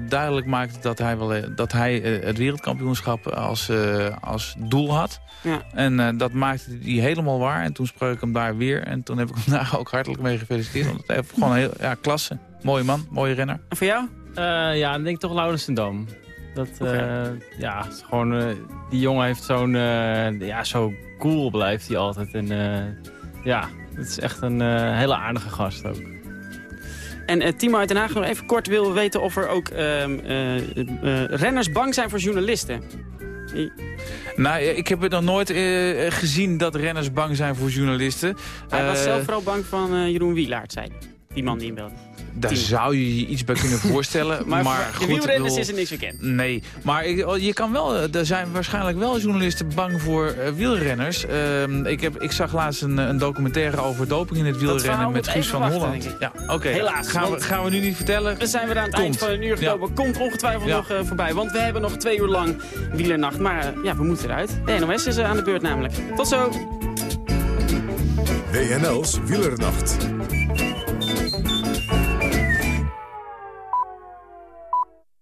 duidelijk maakte dat hij, wel, eh, dat hij het wereldkampioenschap als, eh, als doel had. Ja. En eh, dat maakte hij helemaal waar. En toen sprak ik hem daar weer. En toen heb ik hem daar ook hartelijk mee gefeliciteerd. Want hij heeft gewoon een heel, ja, klasse. Mooie man, mooie renner. En voor jou? Eh, ja, dan denk ik toch Laurens Dam. Dat, eh, ja, gewoon, die jongen heeft zo'n, ja, zo cool blijft hij altijd. En eh, ja, het is echt een eh, hele aardige gast ook. En eh, Timo uit Den Haag nog even kort wil weten of er ook ehm, eh, eh, renners bang zijn voor journalisten. Nou, ik heb het nog nooit gezien dat renners bang zijn voor journalisten. Hij was zelf vooral bang van Jeroen Wielaert, zei hij. Die man die hem belde. Daar zou je je iets bij kunnen voorstellen. Maar, maar, goed, wielrenners bedoel- is er niks bekend. Nee, maar ik, oh, je kan wel, eh, er zijn waarschijnlijk wel journalisten bang voor eh, wielrenners. Ehm, ik, heb, ik zag laatst een, een documentaire over doping in het wielrennen met Guus van wachten, Holland. Ja, oké. Helaas, Gaan we, gaan we nu niet vertellen? We zijn weer aan het Komt. eind van een uur Ja. gekomen. Komt ongetwijfeld Ja. nog eh, voorbij. Want we hebben nog twee uur lang wielernacht. Maar eh, ja, we moeten eruit. De NOS is eh, aan de beurt namelijk. Tot zo. WNL's Wielernacht.